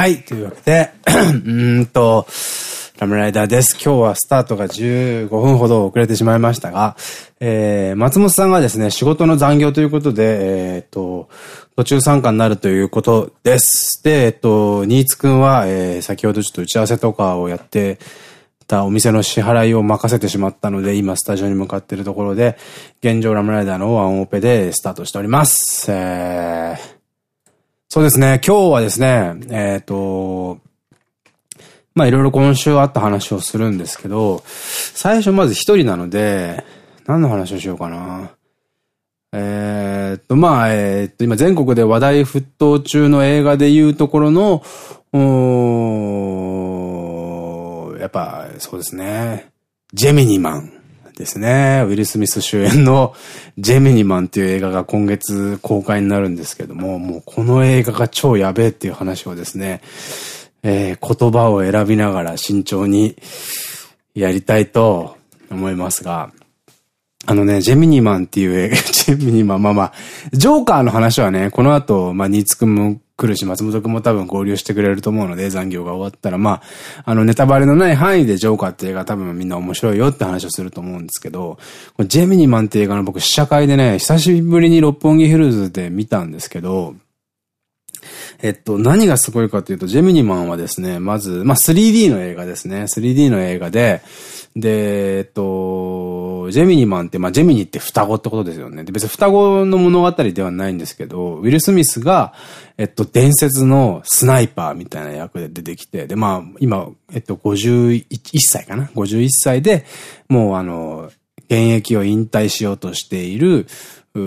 はい。というわけで、うんと、ラムライダーです。今日はスタートが15分ほど遅れてしまいましたが、えー、松本さんがですね、仕事の残業ということで、えー、っと、途中参加になるということです。で、えっと、新津くんは、えー、先ほどちょっと打ち合わせとかをやってたお店の支払いを任せてしまったので、今スタジオに向かっているところで、現状ラムライダーのワンオペでスタートしております。えーそうですね。今日はですね、えっ、ー、と、まあいろいろ今週あった話をするんですけど、最初まず一人なので、何の話をしようかな。えっと、まあ、えっと、今全国で話題沸騰中の映画でいうところの、おやっぱ、そうですね。ジェミニマン。ですね。ウィル・スミス主演のジェミニマンっていう映画が今月公開になるんですけども、もうこの映画が超やべえっていう話をですね、えー、言葉を選びながら慎重にやりたいと思いますが、あのね、ジェミニマンっていう映画、ジェミニマン、まあまあ、ジョーカーの話はね、この後、まあ、ニーツくんも来るし、松本くんも多分合流してくれると思うので、残業が終わったら、まあ、あの、ネタバレのない範囲でジョーカーって映画多分みんな面白いよって話をすると思うんですけど、ジェミニマンって映画の僕試写会でね、久しぶりに六本木ヒルズで見たんですけど、えっと、何がすごいかというと、ジェミニマンはですね、まず、まあ、3D の映画ですね。3D の映画で、で、えっと、ジェミニマンって、まあ、ジェミニって双子ってことですよね。で、別に双子の物語ではないんですけど、ウィル・スミスが、えっと、伝説のスナイパーみたいな役で出てきて、で、まあ、今、えっと、51歳かな ?51 歳で、もうあの、現役を引退しようとしている、ウ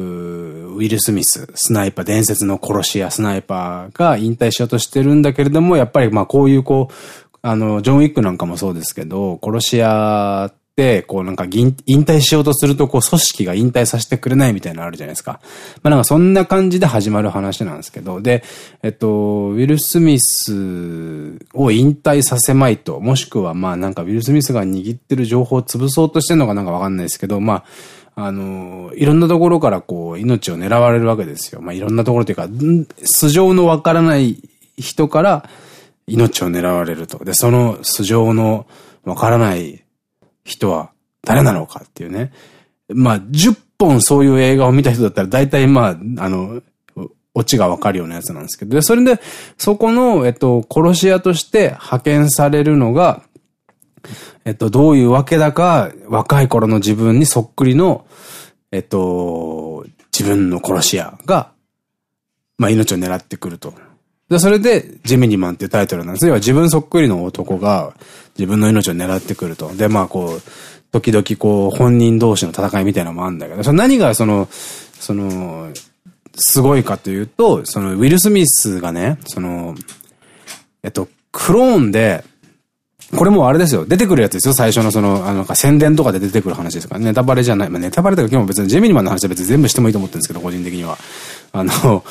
ィル・スミス、スナイパー、伝説の殺し屋スナイパーが引退しようとしてるんだけれども、やっぱりまあこういうこう、あの、ジョン・ウィックなんかもそうですけど、殺し屋、こうなんか引退しようとすると、こう組織が引退させてくれないみたいなのあるじゃないですか。まあなんかそんな感じで始まる話なんですけど、で、えっと、ウィル・スミスを引退させまいと、もしくはまあなんかウィル・スミスが握ってる情報を潰そうとしてるのかなんかわかんないですけど、まあ、あの、いろんなところからこう、命を狙われるわけですよ。まあ、いろんなところというか、素性のわからない人から命を狙われると。で、その素性のわからない人は誰なのかっていうね。まあ、10本そういう映画を見た人だったら大体まあ、あの、オチがわかるようなやつなんですけど、で、それで、そこの、えっと、殺し屋として派遣されるのが、えっと、どういうわけだか、若い頃の自分にそっくりの、えっと、自分の殺し屋が、まあ、命を狙ってくると。で、それで、ジェミニマンっていうタイトルなんです。要は自分そっくりの男が自分の命を狙ってくると。で、まあこう、時々こう、本人同士の戦いみたいなのもあるんだけど、その何がその、その、すごいかというと、その、ウィル・スミスがね、その、えっと、クローンで、これもあれですよ。出てくるやつですよ。最初のその、あの、宣伝とかで出てくる話ですから。ネタバレじゃない。まあ、ネタバレとか今日も別にジェミニマンの話は別に全部してもいいと思ってるんですけど、個人的には。あの、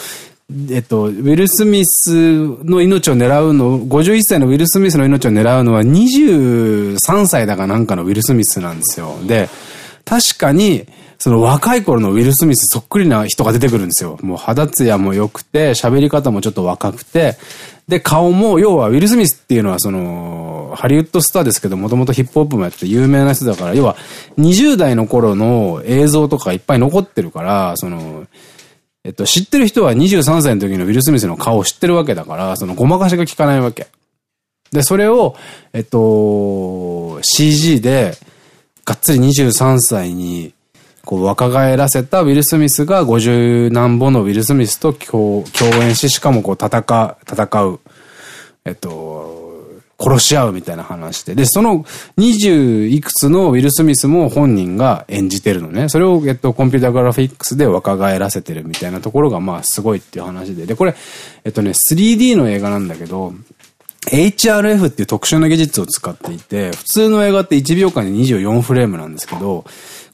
えっと、ウィル・スミスの命を狙うの、51歳のウィル・スミスの命を狙うのは23歳だかなんかのウィル・スミスなんですよ。で、確かに、その若い頃のウィル・スミスそっくりな人が出てくるんですよ。もう肌ツヤも良くて、喋り方もちょっと若くて、で、顔も、要はウィル・スミスっていうのはその、ハリウッドスターですけど、もともとヒップホップもやって有名な人だから、要は20代の頃の映像とかいっぱい残ってるから、その、えっと、知ってる人は23歳の時のウィル・スミスの顔を知ってるわけだから、そのごまかしが効かないわけ。で、それを、えっと、CG で、がっつり23歳に、こう、若返らせたウィル・スミスが50何本のウィル・スミスと共演し、しかもこう、戦、戦う、えっと、殺し合うみたいな話で。で、その20いくつのウィル・スミスも本人が演じてるのね。それを、えっと、コンピュータグラフィックスで若返らせてるみたいなところが、まあ、すごいっていう話で。で、これ、えっとね、3D の映画なんだけど、HRF っていう特殊な技術を使っていて、普通の映画って1秒間に24フレームなんですけど、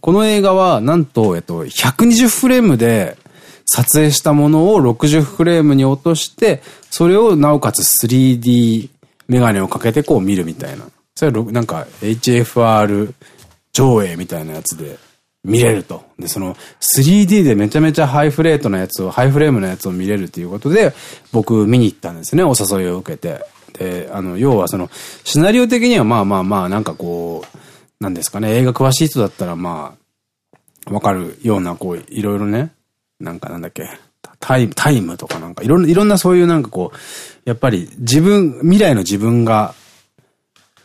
この映画は、なんと、えっと、120フレームで、撮影したものを60フレームに落として、それをなおかつ 3D メガネをかけてこう見るみたいな。それはなんか HFR 上映みたいなやつで見れると。で、その 3D でめちゃめちゃハイフレートなやつを、ハイフレームなやつを見れるっていうことで、僕見に行ったんですね、お誘いを受けて。で、あの、要はその、シナリオ的にはまあまあまあ、なんかこう、なんですかね、映画詳しい人だったらまあ、わかるような、こう、いろいろね、なんかなんだっけ、タイム、タイムとかなんか、いろんな、いろんなそういうなんかこう、やっぱり自分、未来の自分が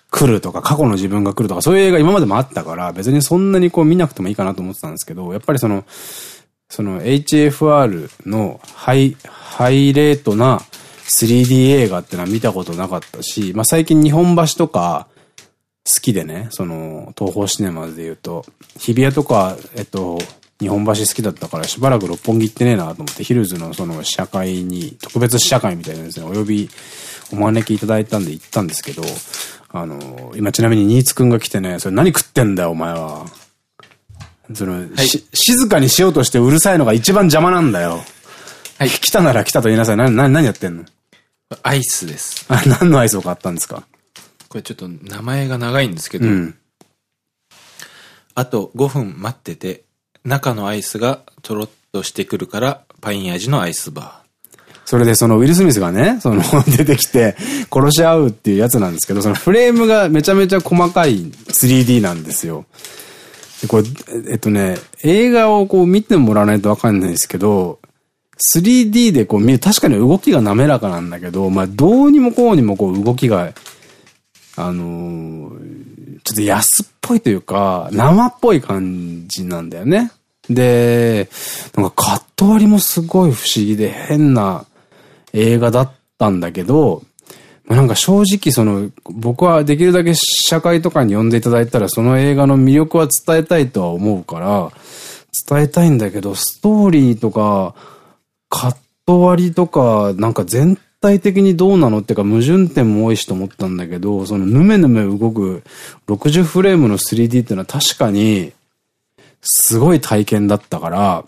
来るとか、過去の自分が来るとか、そういう映画今までもあったから、別にそんなにこう見なくてもいいかなと思ってたんですけど、やっぱりその、その HFR のハイ、ハイレートな 3D 映画ってのは見たことなかったし、まあ最近日本橋とか好きでね、その東宝シネマで言うと、日比谷とか、えっと、日本橋好きだったからしばらく六本木行ってねえなと思って、ヒルズのその試写会に、特別試写会みたいなですね、お呼び、お招きいただいたんで行ったんですけど、あの、今ちなみに新津くんが来てね、それ何食ってんだよ、お前は。その、はい、静かにしようとしてうるさいのが一番邪魔なんだよ。はい。来たなら来たと言いなさい。な、な、何やってんの？アイスです。あ、何のアイスを買ったんですか？これちょっと名前が長いんですけど、うん、あと5分待ってて、中のアイスがとろっとしてくるから、パイン味のアイスバー。それでそのウィル・スミスがね、その 出てきて殺し合うっていうやつなんですけど、そのフレームがめちゃめちゃ細かい 3D なんですよ。これ、えっとね、映画をこう見てもらわないとわかんないですけど、3D でこう見る、確かに動きが滑らかなんだけど、まあどうにもこうにもこう動きが、あのー、ちょっと安っぽいというか、生っぽい感じなんだよね。で、なんかカット割りもすごい不思議で変な映画だったんだけど、なんか正直その、僕はできるだけ社会とかに呼んでいただいたらその映画の魅力は伝えたいとは思うから、伝えたいんだけど、ストーリーとか、カット割りとか、なんか全体的にどうなのっていうか矛盾点も多いしと思ったんだけど、そのぬめぬめ動く60フレームの 3D っていうのは確かにすごい体験だったから、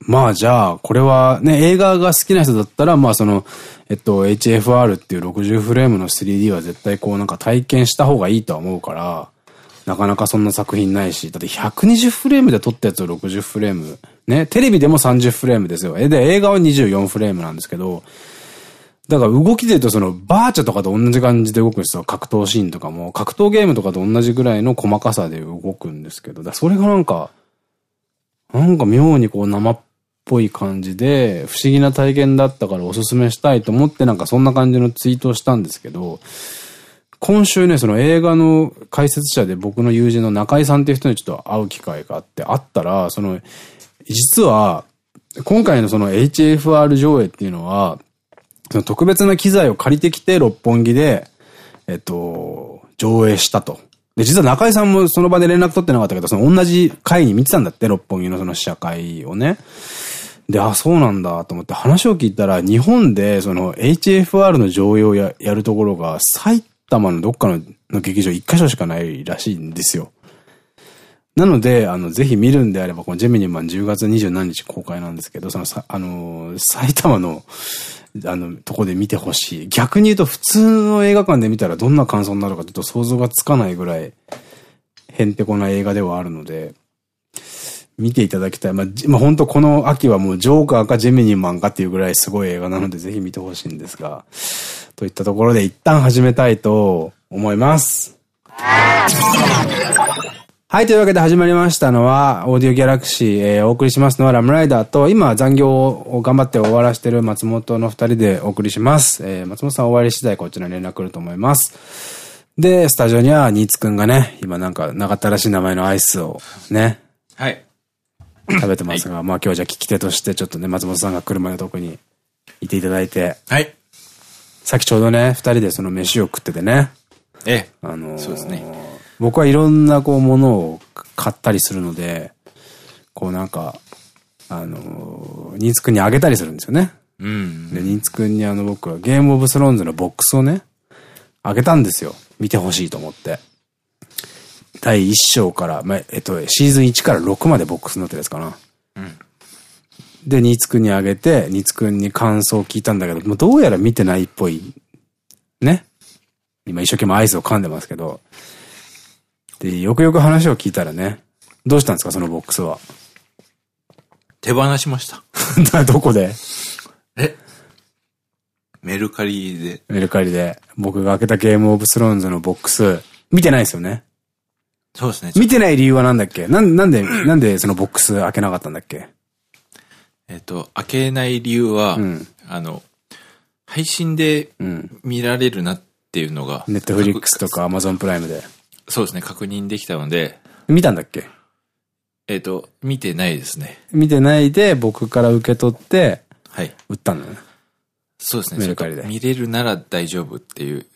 まあじゃあ、これはね、映画が好きな人だったら、まあその、えっと、HFR っていう60フレームの 3D は絶対こうなんか体験した方がいいとは思うから、なかなかそんな作品ないし、だって120フレームで撮ったやつを60フレーム。ね、テレビでも30フレームですよ。で、映画は24フレームなんですけど、だから動きで言うとそのバーチャとかと同じ感じで動くんですよ。格闘シーンとかも。格闘ゲームとかと同じぐらいの細かさで動くんですけど、だそれがなんか、なんか妙にこう生っぽい感じで、不思議な体験だったからおすすめしたいと思ってなんかそんな感じのツイートをしたんですけど、今週ね、その映画の解説者で僕の友人の中井さんっていう人にちょっと会う機会があって、会ったら、その、実は、今回のその HFR 上映っていうのは、その特別な機材を借りてきて六本木で、えっと、上映したと。で、実は中井さんもその場で連絡取ってなかったけど、その同じ会に見てたんだって、六本木のその試写会をね。で、あ、そうなんだと思って話を聞いたら、日本でその HFR の上映をややるところが、埼玉のどっかのの劇場一箇所しかないらしいんですよ。なので、あの、ぜひ見るんであれば、このジェミニマン10月27日公開なんですけど、その、あのー、埼玉のあの、とこで見てほしい。逆に言うと普通の映画館で見たらどんな感想になるかちょっと想像がつかないぐらい、へんてこな映画ではあるので、見ていただきたい。まあ、まあ、本当この秋はもうジョーカーかジェミニーマンかっていうぐらいすごい映画なのでぜひ見てほしいんですが、といったところで一旦始めたいと思います。はい、というわけで始まりましたのは、オーディオギャラクシー、えー、お送りしますのはラムライダーと、今残業を頑張って終わらしてる松本の二人でお送りします。えー、松本さん終わり次第こちらに連絡来ると思います。で、スタジオには、ニーツくんがね、今なんか、長ったらしい名前のアイスをね、はい。食べてますが、はい、まあ今日じゃ聞き手としてちょっとね、松本さんが車で特にいていただいて、はい。さっきちょうどね、二人でその飯を食っててね、ええ。あのー、そうですね。僕はいろんなこうものを買ったりするので、こうなんか、あの、ニーツくんにあげたりするんですよね。うん。で、ニーツくんにあの僕はゲームオブスローンズのボックスをね、あげたんですよ。見てほしいと思って。第1章から、まあ、えっと、シーズン1から6までボックスになってるやつかな。うん。で、ニーツくんにあげて、ニーツくんに感想を聞いたんだけど、もうどうやら見てないっぽい。ね。今一生懸命アイスを噛んでますけど、で、よくよく話を聞いたらね、どうしたんですか、そのボックスは？手放しました。どこで？え？メルカリで。メルカリで。僕が開けたゲームオブスローンズのボックス、見てないですよね？そうですね。見てない理由はなんだっけ？なん、なんで、なんでそのボックス開けなかったんだっけ？えっと、開けない理由は、うんあの、配信でうん。見られるなっていうのが、ネットフリックスとかアマゾンプライムで。そうですね、確認できたので、見たんだっけ？えっと、見てないですね。見てないで僕から受け取ってはい。売ったんだよね。そうですね。メルカリで見れるなら大丈夫っていう、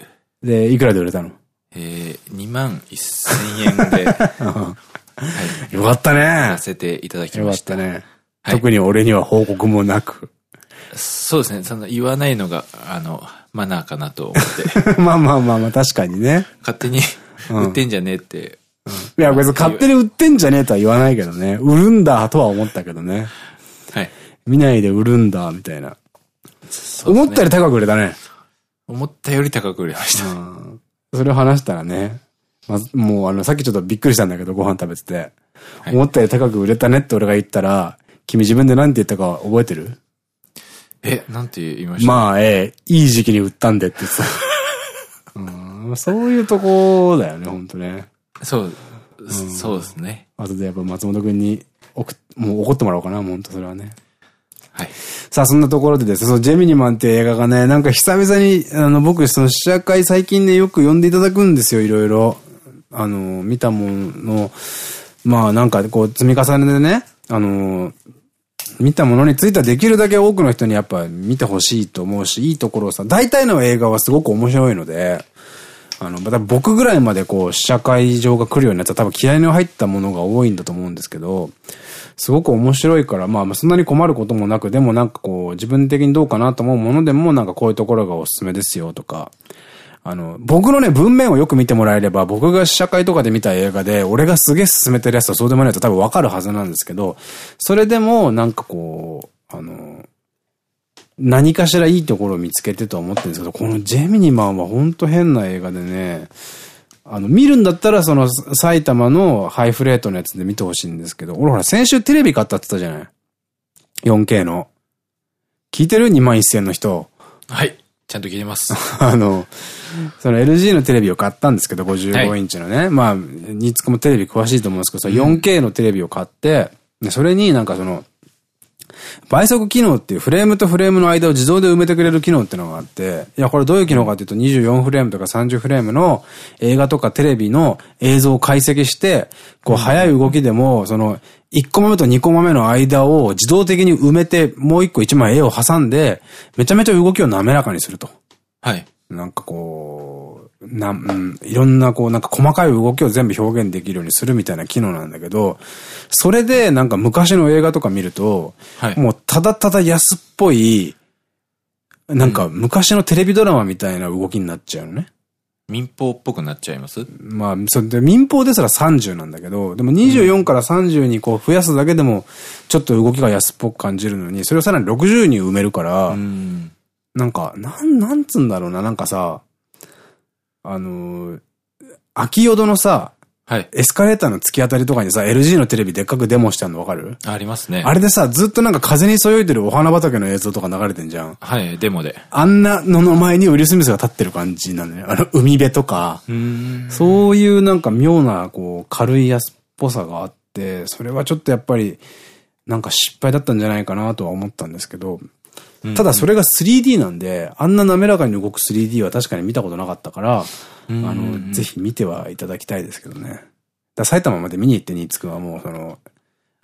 で、いくらで売れたの？えー、2万1000円で、はい。よかったねやらせていただきよかました。ったね。はい特に俺には報告もなく。そうですね。その言わないのが、あの、マナーかなと思って、まあまあまあまあ、確かにね。勝手にうん売ってんじゃねえって。いや、別に勝手に売ってんじゃねえとは言わないけどね。売るんだとは思ったけどね。はい。見ないで売るんだ、みたいな。思ったより高く売れたね。思ったより高く売れました。うんそれを話したらね。まず、もうあの、さっきちょっとびっくりしたんだけど、ご飯食べてて。はい思ったより高く売れたねって俺が言ったら、君自分で何て言ったか覚えてる？え、なんて言いました？まあ、ええ、いい時期に売ったんでって言ってた。うんそういうとこだよね、ほんとね。そう、そうですね。後でやっぱ松本くんにもう怒ってもらおうかな、もうほんとそれはね。はい。さあ、そんなところでですね、そのジェミニマンっていう映画がね、なんか久々に、あの、僕、その試写会最近ね、よく呼んでいただくんですよ、いろいろ。あの、見たものの、まあなんかこう積み重ねでね、あの、見たものについてはできるだけ多くの人にやっぱ見てほしいと思うし、いいところをさ、大体の映画はすごく面白いので、あの、また僕ぐらいまでこう、試写会場が来るようになったら多分気合の入ったものが多いんだと思うんですけど、すごく面白いから、まあそんなに困ることもなく、でもなんかこう、自分的にどうかなと思うものでも、なんかこういうところがおすすめですよとか、あの、僕のね、文面をよく見てもらえれば、僕が試写会とかで見た映画で、俺がすげえ進めてるやつとそうでもないと多分わかるはずなんですけど、それでも、なんかこう、あの、何かしらいいところを見つけてとは思ってるんですけど、このジェミニマンは本当変な映画でね、あの、見るんだったらその埼玉のハイフレートのやつで見てほしいんですけど、俺ほら先週テレビ買ったって言ったじゃない ?4K の。聞いてる ?2 万1000の人。はい。ちゃんと聞いてます。あの、その LG のテレビを買ったんですけど、55インチのね。まあ、ニーツクもテレビ詳しいと思うんですけど、その 4K のテレビを買って、でそれになんかその、倍速機能っていうフレームとフレームの間を自動で埋めてくれる機能っていうのがあって、いや、これどういう機能かっていうと24フレームとか30フレームの映画とかテレビの映像を解析して、こう速い動きでも、その1コマ目と2コマ目の間を自動的に埋めて、もう1個1枚絵を挟んで、めちゃめちゃ動きを滑らかにすると。はい。なんかこう、な、うん、いろんなこう、なんか細かい動きを全部表現できるようにするみたいな機能なんだけど、それでなんか昔の映画とか見ると、はい。もうただただ安っぽい、なんか昔のテレビドラマみたいな動きになっちゃうのね。民放っぽくなっちゃいます？まあ、それで民放ですら30なんだけど、でも24から30にこう増やすだけでも、ちょっと動きが安っぽく感じるのに、それをさらに60に埋めるから、うん。なんか、なん、なんつうんだろうな、なんかさ、あのー、秋淀のさ、はい。エスカレーターの突き当たりとかにさ、LG のテレビでっかくデモしてあるのわかる？ありますね。あれでさ、ずっとなんか風にそよいでるお花畑の映像とか流れてんじゃん。はい、デモで。あんなのの前にウィル・スミスが立ってる感じなんだよね。あの、海辺とか。うん。そういうなんか妙な、こう、軽い安っぽさがあって、それはちょっとやっぱり、なんか失敗だったんじゃないかなとは思ったんですけど、ただそれが 3D なんで、あんな滑らかに動く 3D は確かに見たことなかったから、あの、ぜひ見てはいただきたいですけどね。だ埼玉まで見に行ってニーツくんはもうその、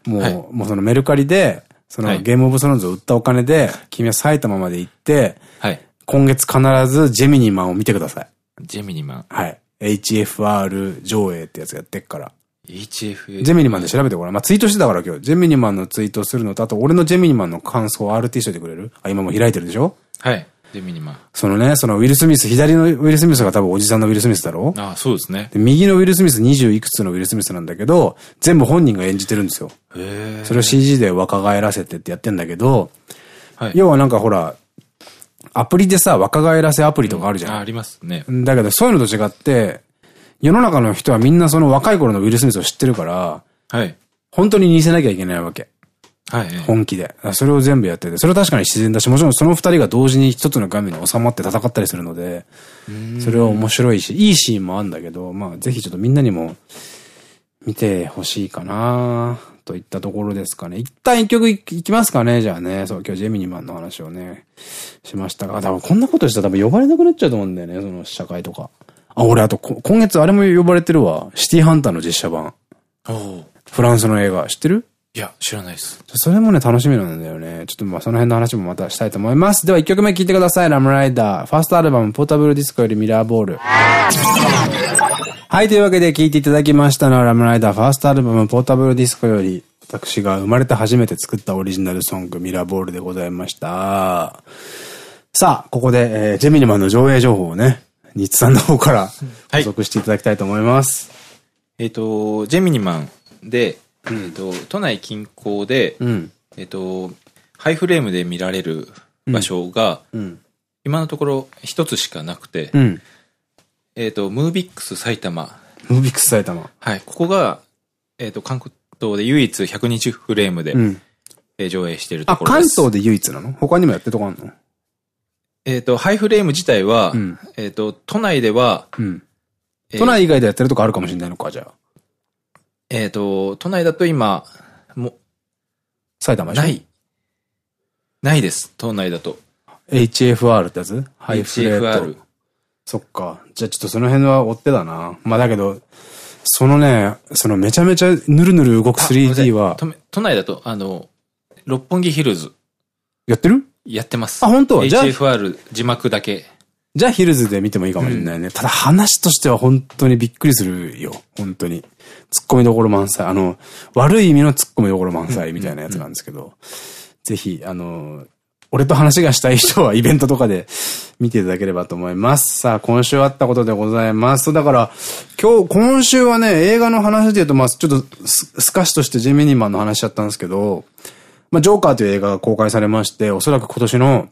もう、はいもうそのメルカリで、そのはいゲームオブスローンズを売ったお金で、君は埼玉まで行って、はい。今月必ずジェミニマンを見てください。ジェミニマン。はい。HFR 上映ってやつやってっから。HF。ジェミニマンで調べてごらん。まあ、ツイートしてたから今日。ジェミニマンのツイートするのと、あと俺のジェミニマンの感想を RT しといてくれる？あ、今もう開いてるでしょ？はい。ジェミニマン。そのね、そのウィル・スミス、左のウィル・スミスが多分おじさんのウィル・スミスだろ？あそうですね。で、右のウィル・スミス20いくつのウィル・スミスなんだけど、全部本人が演じてるんですよ。へえ。それを CG で若返らせてってやってんだけど、はい。要はなんかほら、アプリでさ、若返らせアプリとかあるじゃん。あ、ありますね。だけど、そういうのと違って、世の中の人はみんなその若い頃のウィル・スミスを知ってるから、はい。本当に似せなきゃいけないわけ。はい。本気で。それを全部やってて、それは確かに自然だし、もちろんその二人が同時に一つの画面に収まって戦ったりするので、それは面白いし、いいシーンもあるんだけど、まあぜひちょっとみんなにも見てほしいかなといったところですかね。一旦一曲いきますかね、じゃあね。そう、今日ジェミニマンの話をね、しましたが、多分こんなことしたら多分呼ばれなくなっちゃうと思うんだよね、その試写会とか。あ、俺あと今月あれも呼ばれてるわ。シティハンターの実写版。フランスの映画、知ってる？いや、知らないです。それもね、楽しみなんだよね。ちょっとまあその辺の話もまたしたいと思います。では1曲目聴いてください。ラムライダー。ファーストアルバム、ポータブルディスコよりミラーボール。はい、というわけで聴いていただきましたのは、ラムライダーファーストアルバム、ポータブルディスコより、私が生まれて初めて作ったオリジナルソング、ミラーボールでございました。さあ、ここで、えー、ジェミニマンの上映情報をね、ニッツさんの方から補足していただきたいと思います。はい、えっと、ジェミニマンで、えっと、都内近郊で、うん、えっと、ハイフレームで見られる場所が、うん、今のところ一つしかなくて、うん、えっと、ムービックス埼玉。ムービックス埼玉。はい、ここが、えっと、関東で唯一120フレームで、上映しているところです。あ、関東で唯一なの？他にもやってるとこあるの？えっと、ハイフレーム自体は、うん、えっと、都内では、うん都内以外でやってるとこあるかもしれないのか、じゃあ。えっと、都内だと今、も、埼玉ない。ないです、都内だと。HFR ってやつ？ハイフレー HFR。そっか。じゃあちょっとその辺は追ってだな。まあだけど、そのね、そのめちゃめちゃぬるぬる動く 3D は。都内だと、あの、六本木ヒルズ。やってる？やってます。あ、本当？はじゃあ ?HFR 字幕だけ。じゃあヒルズで見てもいいかもしれないね。うん、ただ話としては本当にびっくりするよ。本当に。突っ込みどころ満載。あの、悪い意味の突っ込みどころ満載みたいなやつなんですけど。ぜひ、あの、俺と話がしたい人はイベントとかで見ていただければと思います。さあ、今週あったことでございます。だから、今日、今週はね、映画の話で言うと、まあ、ちょっとスカシとしてジェミニマンの話しちゃったんですけど、まあ、ジョーカーという映画が公開されまして、おそらく今年の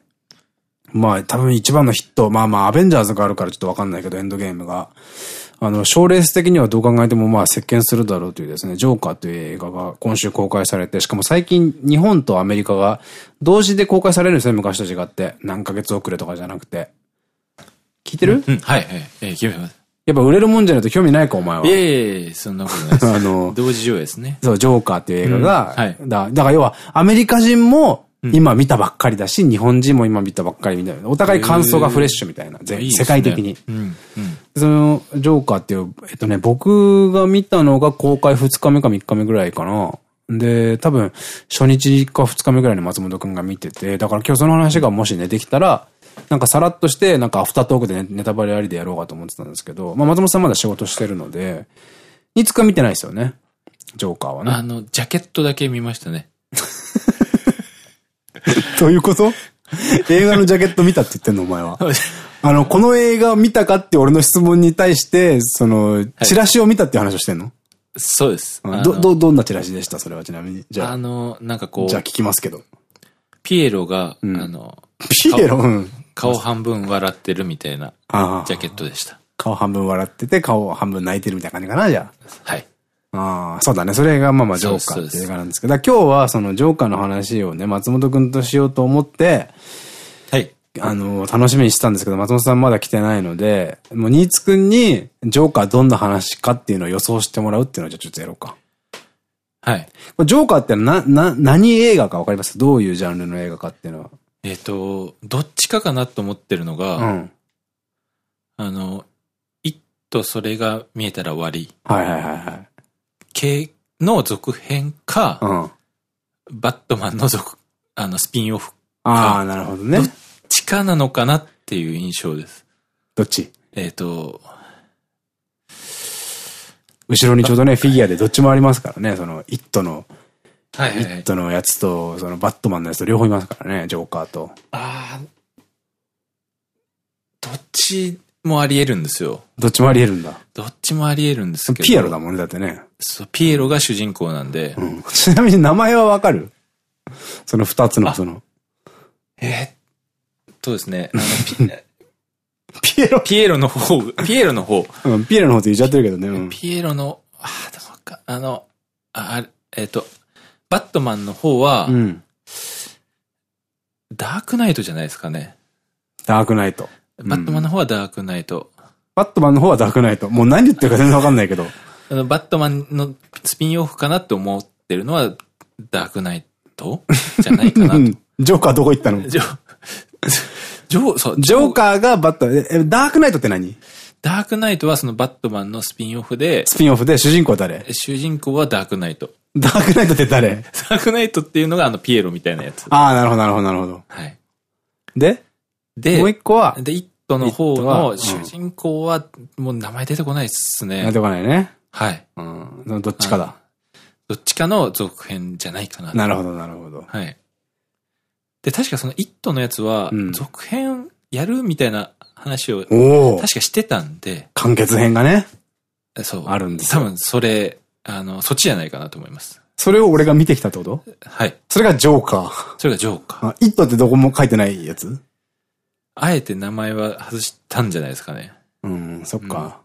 まあ多分一番のヒット、まあまあアベンジャーズがあるからちょっとわかんないけど、エンドゲームが。あの、賞レース的にはどう考えてもまあ席巻するだろうというですね、ジョーカーという映画が今週公開されて、しかも最近日本とアメリカが同時で公開されるんですね、昔と違って。何ヶ月遅れとかじゃなくて。聞いてる、うん、はい、はい、えー、聞いてます。やっぱ売れるもんじゃないと興味ないか、お前は。いえいえ、そんなことないです。あの、同時上映ですね。そう、ジョーカーっていう映画が、うん、はい。だだから要は、アメリカ人も、今見たばっかりだし、日本人も今見たばっかりみたいな。お互い感想がフレッシュみたいな。全世界的に。その、ジョーカーっていう、えっとね、僕が見たのが公開2日目か3日目ぐらいかな。で、多分、初日か2日目ぐらいに松本くんが見てて、だから今日その話がもしね、できたら、なんかさらっとして、なんかアフタートークでネタバレありでやろうかと思ってたんですけど、まあ松本さんまだ仕事してるので、いつか見てないですよね。ジョーカーはね。あの、ジャケットだけ見ましたね。どういうこと？映画のジャケット見たって言ってんのお前は。あの、この映画を見たかって俺の質問に対して、その、チラシを見たっていう話をしてんの、はい、そうです。ど、ど、どんなチラシでした？それはちなみに。じゃあ。あの、なんかこう。じゃあ聞きますけど。ピエロが、うん、あの、ピエロ？うん。顔半分笑ってるみたいな、ジャケットでした。顔半分笑ってて、顔半分泣いてるみたいな感じかな、じゃあ。はい。ああ、そうだね。それがまあまあジョーカーって映画なんですけど、今日はそのジョーカーの話をね、松本くんとしようと思って、はい。あの、楽しみにしてたんですけど、松本さんまだ来てないので、もうニーツくんに、ジョーカーどんな話かっていうのを予想してもらうっていうのをじゃあちょっとやろうか。はい。ジョーカーってな、な、何映画かわかります？どういうジャンルの映画かっていうのは。えっと、どっちかかなと思ってるのが、うん。あの、一とそれが見えたら終わり。はいはいはいはい。系の続編か、うん。バットマンの続、あの、スピンオフ。ああ、なるほどね。どっちかなのかなっていう印象です。どっち？えっと、後ろにちょうどね、フィギュアでどっちもありますからね、その、イットの、はいはい、イットのやつと、その、バットマンのやつと両方いますからね、ジョーカーと。ああ、どっちもあり得るんですよ。どっちもあり得るんだ。どっちもあり得るんですけど。ピエロだもんね、だってね。そう、ピエロが主人公なんで。うん、ちなみに名前はわかる？その二つの、その。えー、っとですね、あの、ピエロ？ピエロの方、ピエロの方。うん、ピエロの方って言っちゃってるけどね。うん、ピエロの、ああ、でもか、あの、あ、あえっ、と、バットマンの方は、うん。ダークナイトじゃないですかね。ダークナイト。バットマンの方はダークナイト。バットマンの方はダークナイト。もう何言ってるか全然わかんないけど。あのバットマンのスピンオフかなって思ってるのは、ダークナイト？じゃないかなと。う んジョーカーどこ行ったの？ジョ、ジョ、そう、ジョーカーがバット、え、えダークナイトって何？ダークナイトはそのバットマンのスピンオフで、スピンオフで主人公は誰？主人公はダークナイト。ダークナイトって誰？ダークナイトっていうのがあのピエロみたいなやつ。ああ、なるほど、なるほど、なるほど。はい。で？で、もう一個は、で、イットの方の主人公は、もう名前出てこないっすね。出てこないね。はい。うん。どっちかだ。どっちかの続編じゃないかな。なるほど、なるほど。はい。で、確かそのイットのやつはうん、続編やるみたいな話を、確かしてたんで、完結編がね。そう。あるんですよ多分それ、あの、そっちじゃないかなと思います。それを俺が見てきたってこと？はい。それがジョーカー。それがジョーカー。あ、イットってどこも書いてないやつ？あえて名前は外したんじゃないですかね。うん、そっか。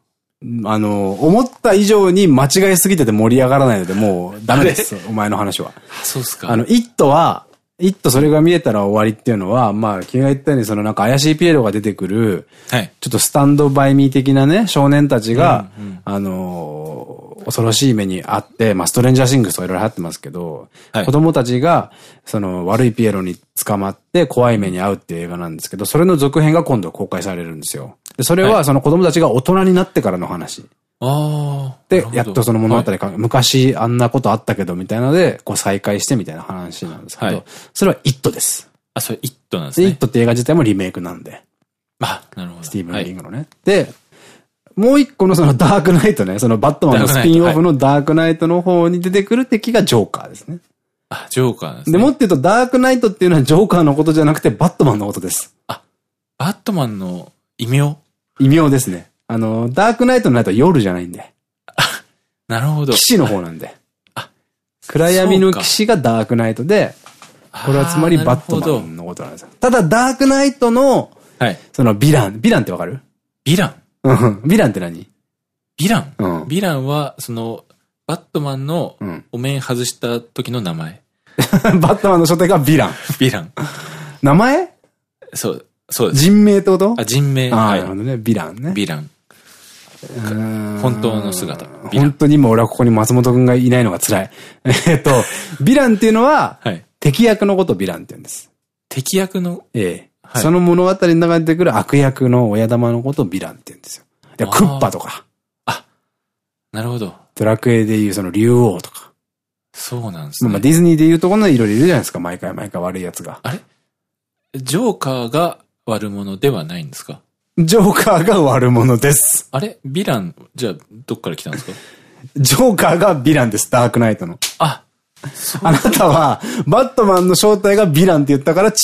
あの、思った以上に間違いすぎてて盛り上がらないので、もうダメです。お前の話は。あ、そうっすか。あの、イットは、イットそれが見えたら終わりっていうのは、まあ、君が言ったように、そのなんか怪しいピエロが出てくる、はい。ちょっとスタンドバイミー的なね、少年たちが、うんうんあのー恐ろしい目にあって、まあ、ストレンジャーシングスとかいろいろ流行ってますけど、はい子供たちが、その悪いピエロに捕まって怖い目に遭うっていう映画なんですけど、それの続編が今度公開されるんですよ。で、それははその子供たちが大人になってからの話。ああ。でやっとその物語はいか、昔あんなことあったけどみたいなので、こう再会してみたいな話なんですけど、はいそれはイットです。あ、それ、イットなんですで、イッね。トって映画自体もリメイクなんで。あ、なるほど。スティーブン・はいリングのね。で、もう一個のそのダークナイトね、そのバットマンのスピンオフのダークナイトの方に出てくる敵がジョーカーですね。あ、ジョーカーなんですで、ね。もっと言うとダークナイトっていうのはジョーカーのことじゃなくてバットマンのことです。バットマンの異名？異名ですね。あの、ダークナイトのナイトは夜じゃないんで。なるほど。騎士の方なんであ。暗闇の騎士がダークナイトで、これはつまりバットマンのことなんですよ。ただ、ダークナイトの、はい。そのヴィラン、ヴィランってわかる？ヴィラン？うん。ヴィランって何？ヴィラン？うん。ヴィランは、その、バットマンのうん。お面外した時の名前。バットマンの初手がヴィラン。ヴィラン。名前？そう、そうです。人名ってこと？あ、人名。ああ、はいなるほ。どね。ヴィランね。ヴィラン。本本当の姿本当に今俺はここに松本くんがいないのが辛い。えっと、ヴィランっていうのは、はい。敵役のことをヴィランって言うんです。敵役の、ええ。はいその物語の中に出てくる悪役の親玉のことをヴィランって言うんですよ。クッパとか、なるほど。ドラクエでいうその竜王とか。そうなんですまあね。ディズニーでいうところのいろいろいるじゃないですか。毎回毎回悪い奴が。あれ？ジョーカーが悪者ではないんですか？ジョーカーが悪者です。あれ？ヴィラン、じゃあ、どっから来たんですか？ジョーカーがヴィランです。ダークナイトの。あ、あなたは、バットマンの正体がヴィランって言ったから違うっ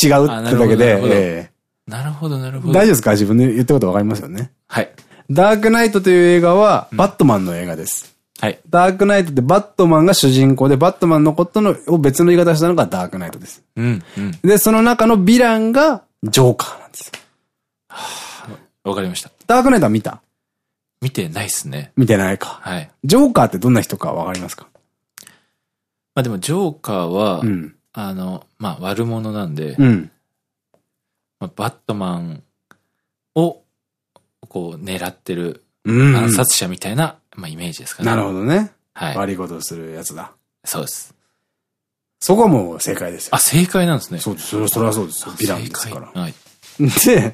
てだけでなるほど、なるえほど。大丈夫ですか？自分で言ったことわかりますよね？はい。ダークナイトという映画は、バットマンの映画です。はい。ダークナイトってバットマンが主人公で、バットマンのことのを別の言い方したのがダークナイトです。うん、うん。で、その中のヴィランがジョーカーなんですよ。わかりました。ダークナイトは見た？見てないっすね。見てないか。はい。ジョーカーってどんな人かわかりますか？まあでも、ジョーカーは、うん。あの、まあ悪者なんで、うん。まあ、バットマンを、こう、狙ってるうん。暗殺者みたいな、まあイメージですかね。なるほどね。はい。悪いことをするやつだ。そうです。そこはもう正解ですよ。あ、正解なんですね。そうです。それはそうですよ。ヴィランですからはい。で、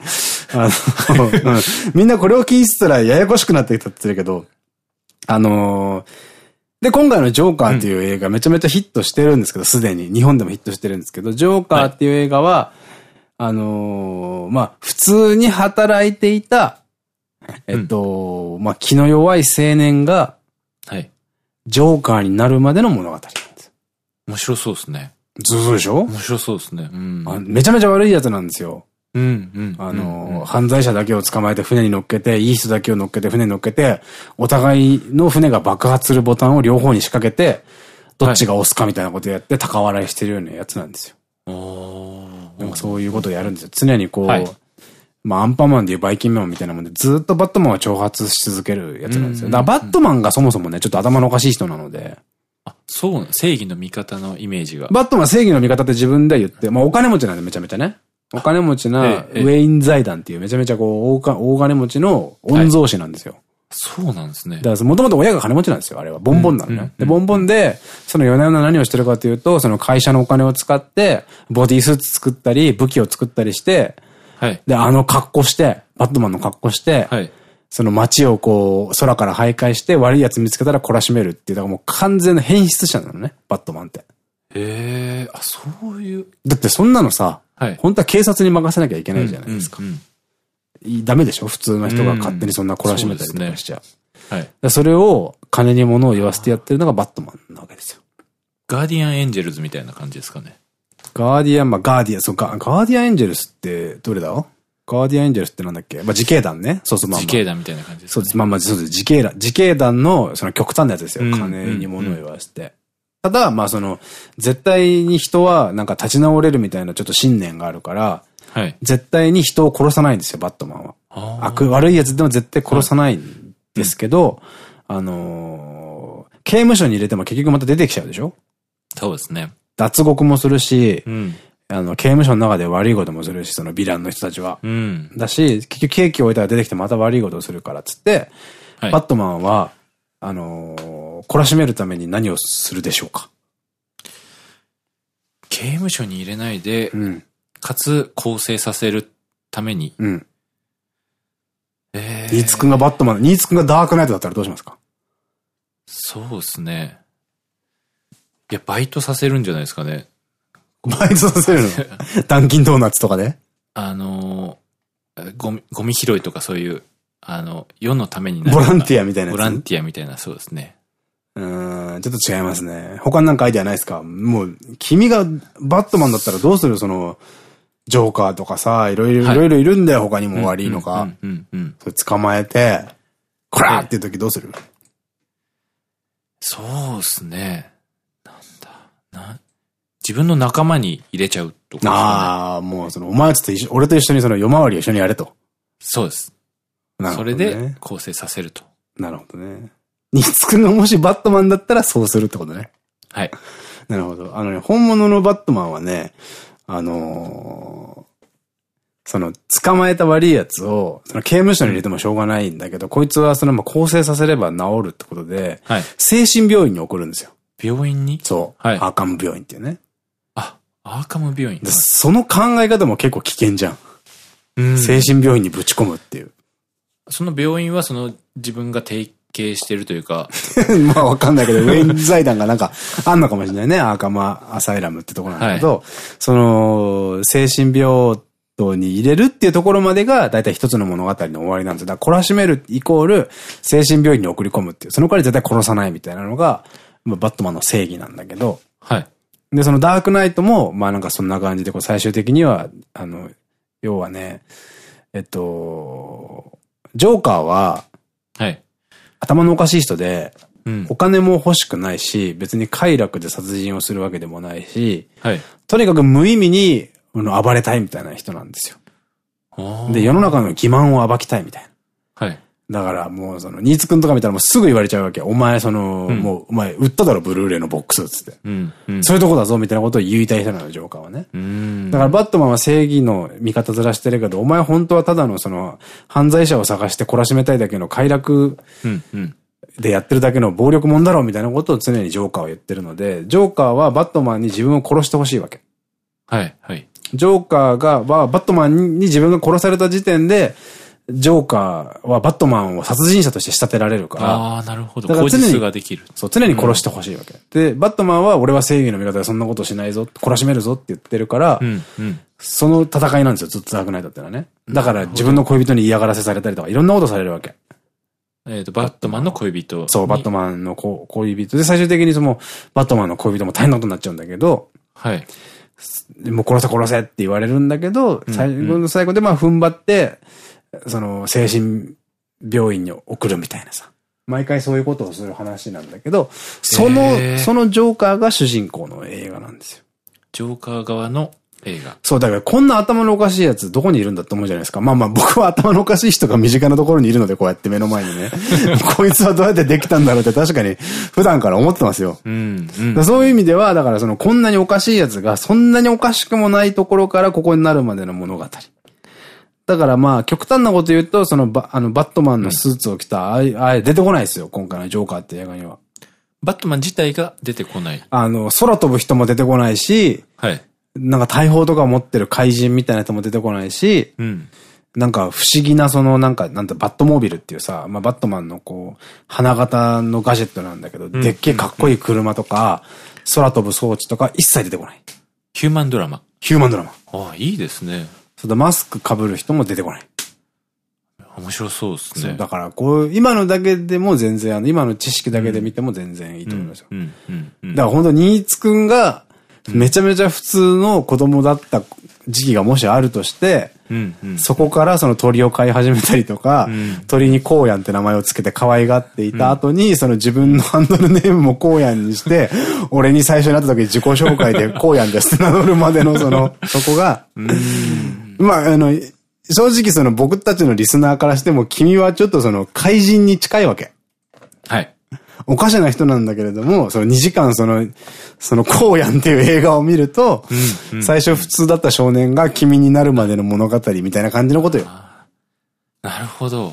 あの、うんみんなこれを聞いてたらややこしくなってきたって言ってるけど、あのーで、今回のジョーカーっていう映画めちゃめちゃヒットしてるんですけど、すでに。日本でもヒットしてるんですけど、ジョーカーっていう映画は、あのーまあ、普通に働いていた、えっと、まあ、気の弱い青年が、はい。ジョーカーになるまでの物語なんです。面白そうですね。そうでしょ、面白そうですね。うん。あめちゃめちゃ悪いやつなんですよ。うん、うん。あの、犯罪者だけを捕まえて船に乗っけて、いい人だけを乗っけて船に乗っけて、お互いの船が爆発するボタンを両方に仕掛けて、どっちが押すかみたいなことやって高笑いしてるようなやつなんですよ。なんかそういうことをやるんですよ。常にこう、はいまあアンパンマンでいうバイキンマンみたいなもんで、ずっとバットマンは挑発し続けるやつなんですよ。うんだからバットマンがそもそもね、ちょっと頭のおかしい人なので、あ、そう、正義の味方のイメージが。バットマンは正義の味方って自分で言って、まあお金持ちなんでめちゃめちゃね。お金持ちなウええェイン財団っていうめちゃめちゃこう大金持ちの御曹司なんですよ。そうなんですね。だからもともと親が金持ちなんですよ、あれは。ボンボンなのね。で、ボンボンで、その夜な夜な何をしてるかというと、その会社のお金を使って、ボディースーツ作ったり、武器を作ったりして、はい。で、あの格好して、バットマンの格好して、はい。その街をこう、空から徘徊して悪い奴見つけたら懲らしめるっていう、だからもう完全な変質者なのね、バットマンって。ええあ、そういう。だってそんなのさ、はい。本当は警察に任せなきゃいけないじゃないですか。ダメでしょ？普通の人が勝手にそんな懲らしめたりとかしちゃう。はい。でそれを金に物を言わせてやってるのがバットマンなわけですよ。ガーディアンエンジェルズみたいな感じですかね。ガーディアン、まあ、ガーディアン、そうガ、ガーディアンエンジェルスって、どれだ？ガーディアンエンジェルスってなんだっけ？まあ、自警団ね。そうそう、まあ、まあ。自警団みたいな感じですかね。そうです。まあまあ、そうです。自警団、自警団の、その極端なやつですよ。うん金に物を言わせて。ただ、まあその、絶対に人はなんか立ち直れるみたいなちょっと信念があるから、はい。絶対に人を殺さないんですよ、バットマンは。悪、悪い奴でも絶対殺さないんですけど、あのー刑務所に入れても結局また出てきちゃうでしょ？そうですね。脱獄もするしう、ん。あの、刑務所の中で悪いこともするし、そのヴィランの人たちは。うん。だし、結局ケーキを置いたら出てきてまた悪いことをするからっつって、はい。バットマンは、あのー懲らしめるために何をするでしょうか？刑務所に入れないでう、ん。かつ構成させるために。うん。えニーツくんがバットマン、ニーツくんがダークナイトだったらどうしますか？そうですね。いや、バイトさせるんじゃないですかね。バイトさせるの？ダンキンドーナツとかで？あのー、ゴミ、ゴミ拾いとかそういう、あの、世のためになるボランティアアみたいな。ボランティアみたいな、そうですね。うーん、ちょっと違いますね。他になんかアイデアないですか？もう、君がバットマンだったらどうする？その、ジョーカーとかさ、いろいろ、はいいろいろいるんだよ、他にも悪いのか。うんうんうんうん。それ捕まえて、こらーっていう時どうする？そうですね。なんだ。な、自分の仲間に入れちゃうとか、ね。ああ、もうその、お前たちと一緒、俺と一緒にその夜回りを一緒にやれと。そうです。なるほど、それね。で構成させると。なるほどね。ニーツくんがもしバットマンだったらそうするってことね。はい。なるほど。あのね、本物のバットマンはね、あのーその、捕まえた悪いやつを、その刑務所に入れてもしょうがないんだけど、こいつはその、ま成させれば治るってことで、はい。精神病院に送るんですよ。病院に？そう。はいアーカム病院っていうね。あ、アーカム病院。でその考え方も結構危険じゃん。うん精神病院にぶち込むっていう。その病院はその自分が提携してるというか、まあわかんないけど、ウェイン財団がなんかあんのかもしれないね。アーカマアサイラムってところなんだけど、その、精神病棟に入れるっていうところまでが、だいたい一つの物語の終わりなんですよ。だから懲らしめるイコール、精神病院に送り込むっていう。その代わり絶対殺さないみたいなのが、まあ、バットマンの正義なんだけど、はい。で、そのダークナイトも、まあなんかそんな感じで、こう最終的には、あの、要はね、えっと、ジョーカーははい。頭のおかしい人で、うんお。金も欲しくないし、別に快楽で殺人をするわけでもないし、はい。とにかく無意味に暴れたいみたいな人なんですよ。で、世の中の欺瞞を暴きたいみたいな。はい。だからもうその、ニーツくんとか見たらもうすぐ言われちゃうわけ。お前その、うんもう、お前売っただろ、ブルーレイのボックスっつって。うん。うん。そういうとこだぞ、みたいなことを言いたい人なの、ジョーカーはね。うん。だからバットマンは正義の味方ずらしてるけど、お前本当はただのその、犯罪者を探して懲らしめたいだけの快楽うん。うん。でやってるだけの暴力者だろうみたいなことを常にジョーカーは言ってるので、ジョーカーはバットマンに自分を殺してほしいわけ。はい。はい。ジョーカーが、はバットマンに自分が殺された時点で、ジョーカーはバットマンを殺人者として仕立てられるから、ああ、なるほど。口だから常に実ができる。そう、常に殺してほしいわけ。で、バットマンは俺は正義の味方でそんなことしないぞ、懲らしめるぞって言ってるから、うん。うん。その戦いなんですよ、ずっとダークナイトってのはね。だから自分の恋人に嫌がらせされたりとか、いろんなことされるわけ。えっと、バットマンの恋人。そう、バットマンのこ恋人で、最終的にその、バットマンの恋人も大変なことになっちゃうんだけど、はい。もう殺せ殺せって言われるんだけど、最後の最後でまあ踏ん張って、その、精神病院に送るみたいなさ。毎回そういうことをする話なんだけど、その、そのジョーカーが主人公の映画なんですよ。ジョーカー側の映画。そう、だからこんな頭のおかしいやつどこにいるんだって思うじゃないですか。まあまあ僕は頭のおかしい人が身近なところにいるのでこうやって目の前にね。こいつはどうやってできたんだろうって確かに普段から思ってますよ。うん。うん。そういう意味では、だからそのこんなにおかしいやつがそんなにおかしくもないところからここになるまでの物語。だからまあ極端なこと言うと、そのバあのバットマンのスーツを着た、ああいああ出てこないですよ。今回のジョーカーって映画には。バットマン自体が出てこない。あの、空飛ぶ人も出てこないし、はい。なんか大砲とか持ってる怪人みたいな人も出てこないし、うん。なんか不思議なそのなんか、なんだ、バットモービルっていうさ、まあバットマンのこう、花形のガジェットなんだけど、でっけえかっこいい車とか、空飛ぶ装置とか一切出てこない。ヒューマンドラマ。ヒューマンドラマ。ああ、いいですね。そのマスク被る人も出てこない。面白そうですね。だから、こう、今のだけでも全然、あの、今の知識だけで見ても全然いいと思いますよ。うん。うん。うん。だから本当新津くんが、めちゃめちゃ普通の子供だった時期がもしあるとして、うん。うん。そこからその鳥を飼い始めたりとか、うん鳥にコウヤンって名前をつけて可愛がっていた後に、その自分のハンドルネームもコウヤンにして、俺に最初に会った時に自己紹介でコウヤンですって名乗るまでのその、そこが、まあ、あの、正直その僕たちのリスナーからしても君はちょっとその怪人に近いわけ。はい。おかしな人なんだけれども、その2時間その、そのこうやんっていう映画を見ると、最初普通だった少年が君になるまでの物語みたいな感じのことよ。なるほど。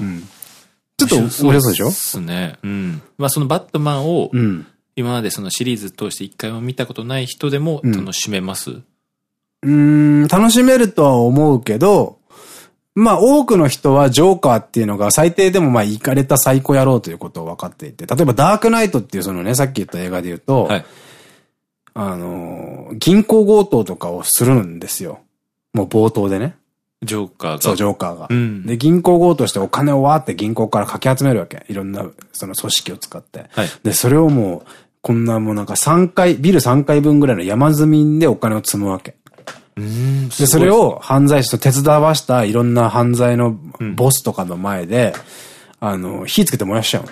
ちょっと面白そうでしょ？ですね。うん。まあそのバットマンを、うん。今までそのシリーズ通して一回も見たことない人でも楽しめます、うーん、楽しめるとは思うけど、まあ多くの人はジョーカーっていうのが最低でもまあイかれたサイコ野郎ということを分かっていて、例えばダークナイトっていうそのね、さっき言った映画で言うと、はい。あのー、銀行強盗とかをするんですよ。もう冒頭でね。ジョーカーが。そう、ジョーカーが。うんで、銀行強盗してお金をわーって銀行からかき集めるわけ。いろんな、その組織を使って。はい。で、それをもう、こんなもうなんか3階、ビル3階分ぐらいの山積みでお金を積むわけ。うん。で、それを犯罪者と手伝わしたいろんな犯罪のボスとかの前で、あの、火つけて燃やしちゃうの。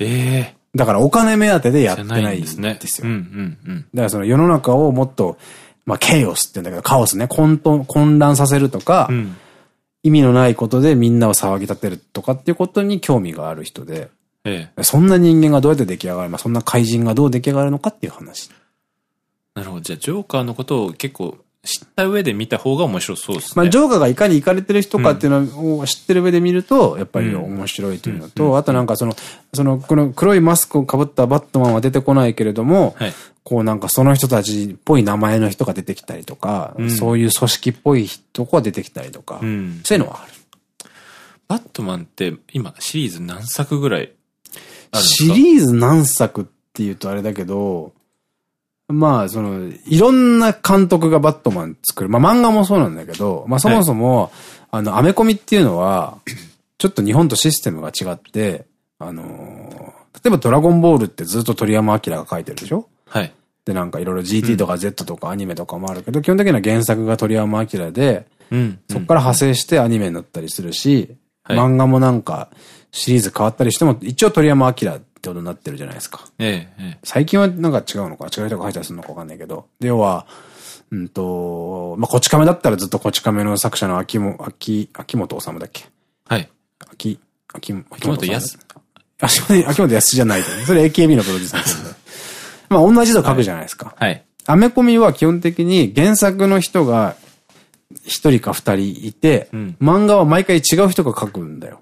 ええだからお金目当てでやってないんんですね。ですよ。うんうんうん。だからその世の中をもっと、まあ、ケイオスって言うんだけど、カオスね、混沌、混乱させるとか、うん。意味のないことでみんなを騒ぎ立てるとかっていうことに興味がある人で、ええ。そんな人間がどうやって出来上がる、まあ、そんな怪人がどう出来上がるのかっていう話。なるほど。じゃあ、ジョーカーのことを結構知った上で見た方が面白そうですね。まあ、ジョーカーがいかに行かれてる人かっていうのを知ってる上で見ると、やっぱり面白いというのと、あとなんかその、その、この黒いマスクを被ったバットマンは出てこないけれども、はい。こうなんかその人たちっぽい名前の人が出てきたりとか、んそういう組織っぽい人が出てきたりとか、うん。そういうのはある。バットマンって今シリーズ何作ぐらいシか？リーズ何作っていうとあれだけど、まあ、その、いろんな監督がバットマン作る。まあ漫画もそうなんだけど、まあそもそも、あの、アメコミっていうのは、ちょっと日本とシステムが違って、あのー例えばドラゴンボールってずっと鳥山明が書いてるでしょ？はい。で、なんかいろいろ GT とか Z とかアニメとかもあるけど、基本的には原作が鳥山明で、うん。そこから派生してアニメになったりするし、はい漫画もなんかシリーズ変わったりしても、一応鳥山明ってことになってるじゃないですか。ええ、え最近はなんか違うのか違う人が書いたりするのかわかんないけど。で、要は、うんと、まあ、こち亀だったらずっとこち亀の作者の秋も、秋、秋元治だっけ？え。はい。秋、秋、秋秋元康？秋元秋元康じゃないとね。それ AKB のプロデューサーですけど。まあ、同じ人書くじゃないですか。はい。アメコミは基本的に原作の人が一人か二人いて、うん漫画は毎回違う人が書くんだよ。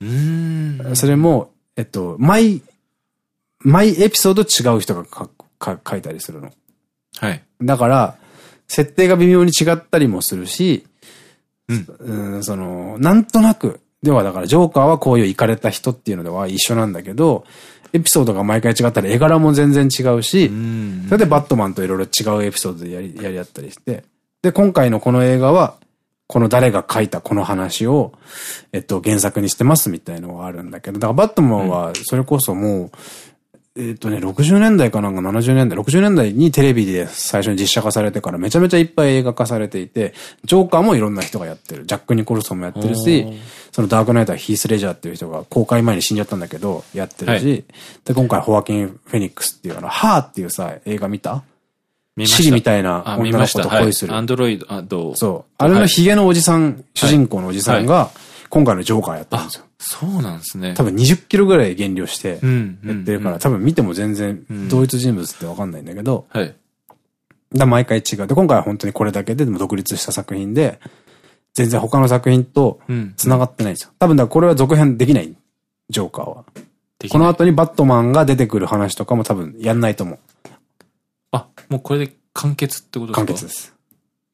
うーん。それも、えっと、毎、毎エピソード違う人が書くか書いたりするの。はい。だから、設定が微妙に違ったりもするし、うんうんその、なんとなく、ではだから、ジョーカーはこういう行かれた人っていうのでは一緒なんだけど、エピソードが毎回違ったら絵柄も全然違うし、うんそれでバットマンといろいろ違うエピソードでやり、やり合ったりして。で、今回のこの映画は、この誰が書いたこの話を、えっと、原作にしてますみたいのがあるんだけど、だからバットマンは、それこそもう、えっとね、60年代かなんか70年代、60年代にテレビで最初に実写化されてからめちゃめちゃいっぱい映画化されていて、ジョーカーもいろんな人がやってる。ジャック・ニコルソンもやってるし、そのダークナイトはヒース・レジャーっていう人が公開前に死んじゃったんだけど、やってるし、はい。で、今回ホワキン・フェニックスっていうあの、ハーっていうさ、映画見た？シリみたいな女の子と恋する。アンドロイド、あ、どう？そう。あれのヒゲのおじさん、主人公のおじさんが、今回のジョーカーやったんですよ。そうなんですね。多分20キロぐらい減量して、やってるから、多分見ても全然同一人物ってわかんないんだけど、はい。だ毎回違う。で、今回は本当にこれだけででも独立した作品で、全然他の作品と繋がってないんですよ。多分だこれは続編できない。ジョーカーは。この後にバットマンが出てくる話とかも多分やんないと思う。あ、もうこれで完結ってことですか？完結です。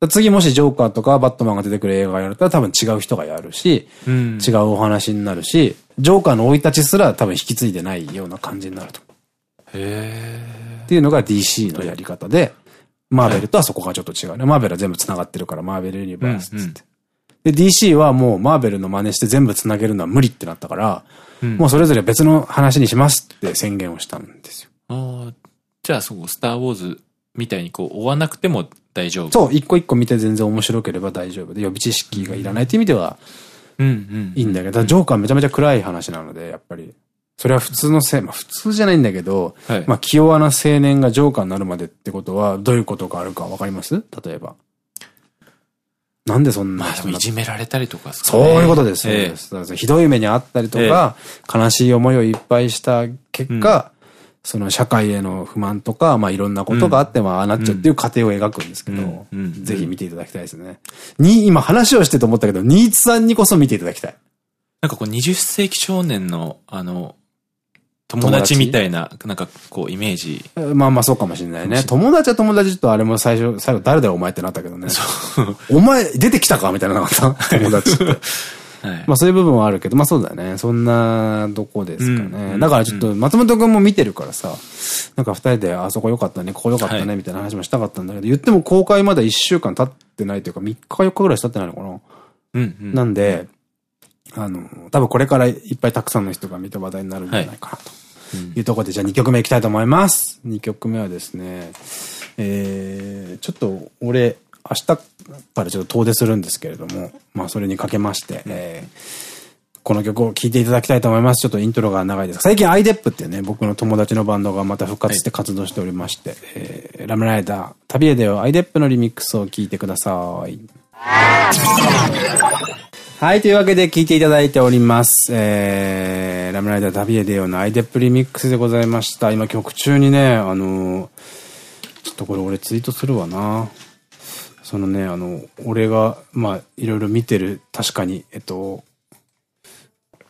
次もしジョーカーとかバットマンが出てくる映画がやると多分違う人がやるし、うん、違うお話になるし、ジョーカーの生い立ちすら多分引き継いでないような感じになると。へっていうのが DC のやり方で、マーベルとはそこがちょっと違うね。マーベルは全部繋がってるから、マーベルユニバースっつって。で、DC はもうマーベルの真似して全部繋げるのは無理ってなったから、うん、もうそれぞれ別の話にしますって宣言をしたんですよ。ああ、じゃあそこ、スターウォーズみたいにこう追わなくても大丈夫そう、一個一個見て全然面白ければ大丈夫で、予備知識がいらないっていう意味では、うんうん。いいんだけど、ジョーカーめちゃめちゃ暗い話なので、やっぱり。それは普通のせい、まあ普通じゃないんだけど、はい、まあ気弱な青年がジョーカーになるまでってことは、どういうことがあるかわかります？例えば。なんでそんな。まあ、いじめられたりとかそういうことです。ええ、ひどい目にあったりとか、え、悲しい思いをいっぱいした結果、その社会への不満とか、まあいろんなことがあってもああなっちゃうっていう過程を描くんですけど、ぜひ見ていただきたいですね。に、今話をしてと思ったけど、ニーツさんにこそ見ていただきたい。なんかこう20世紀少年の、あの、友達みたいな、なんかこう、イメージ。まあまあそうかもしれないね。友達は友達とあれも最初、最後誰だよお前ってなったけどね。お前出てきたかみたいななかった友達って。はい、まあそういう部分はあるけど、まあそうだよね。そんなとこですかね。だからちょっと松本くんも見てるからさ、なんか二人であそこ良かったね、ここ良かったね、みたいな話もしたかったんだけど、言っても公開まだ一週間経ってないというか、3日か4日ぐらい経ってないのかな。うんうん、なんで、あの、多分これからいっぱいたくさんの人が見て話題になるんじゃないかなと。いうところで、じゃあ2曲目いきたいと思います。2曲目はですね、えー、ちょっと俺、明日からちょっと遠出するんですけれども、まあそれにかけまして、えー、この曲を聴いていただきたいと思います。ちょっとイントロが長いです。最近アイデップっていうね、僕の友達のバンドがまた復活して活動しておりまして、はい、えー、ラムライダー、旅へでよアイデップのリミックスを聴いてください。はい、というわけで聴いていただいております。えー、ラムライダー旅へ出ようのアイデップリミックスでございました。今曲中にね、あのー、ちょっとこれ俺ツイートするわな。そのね、あの、俺が、まあ、いろいろ見てる、確かに、えっと、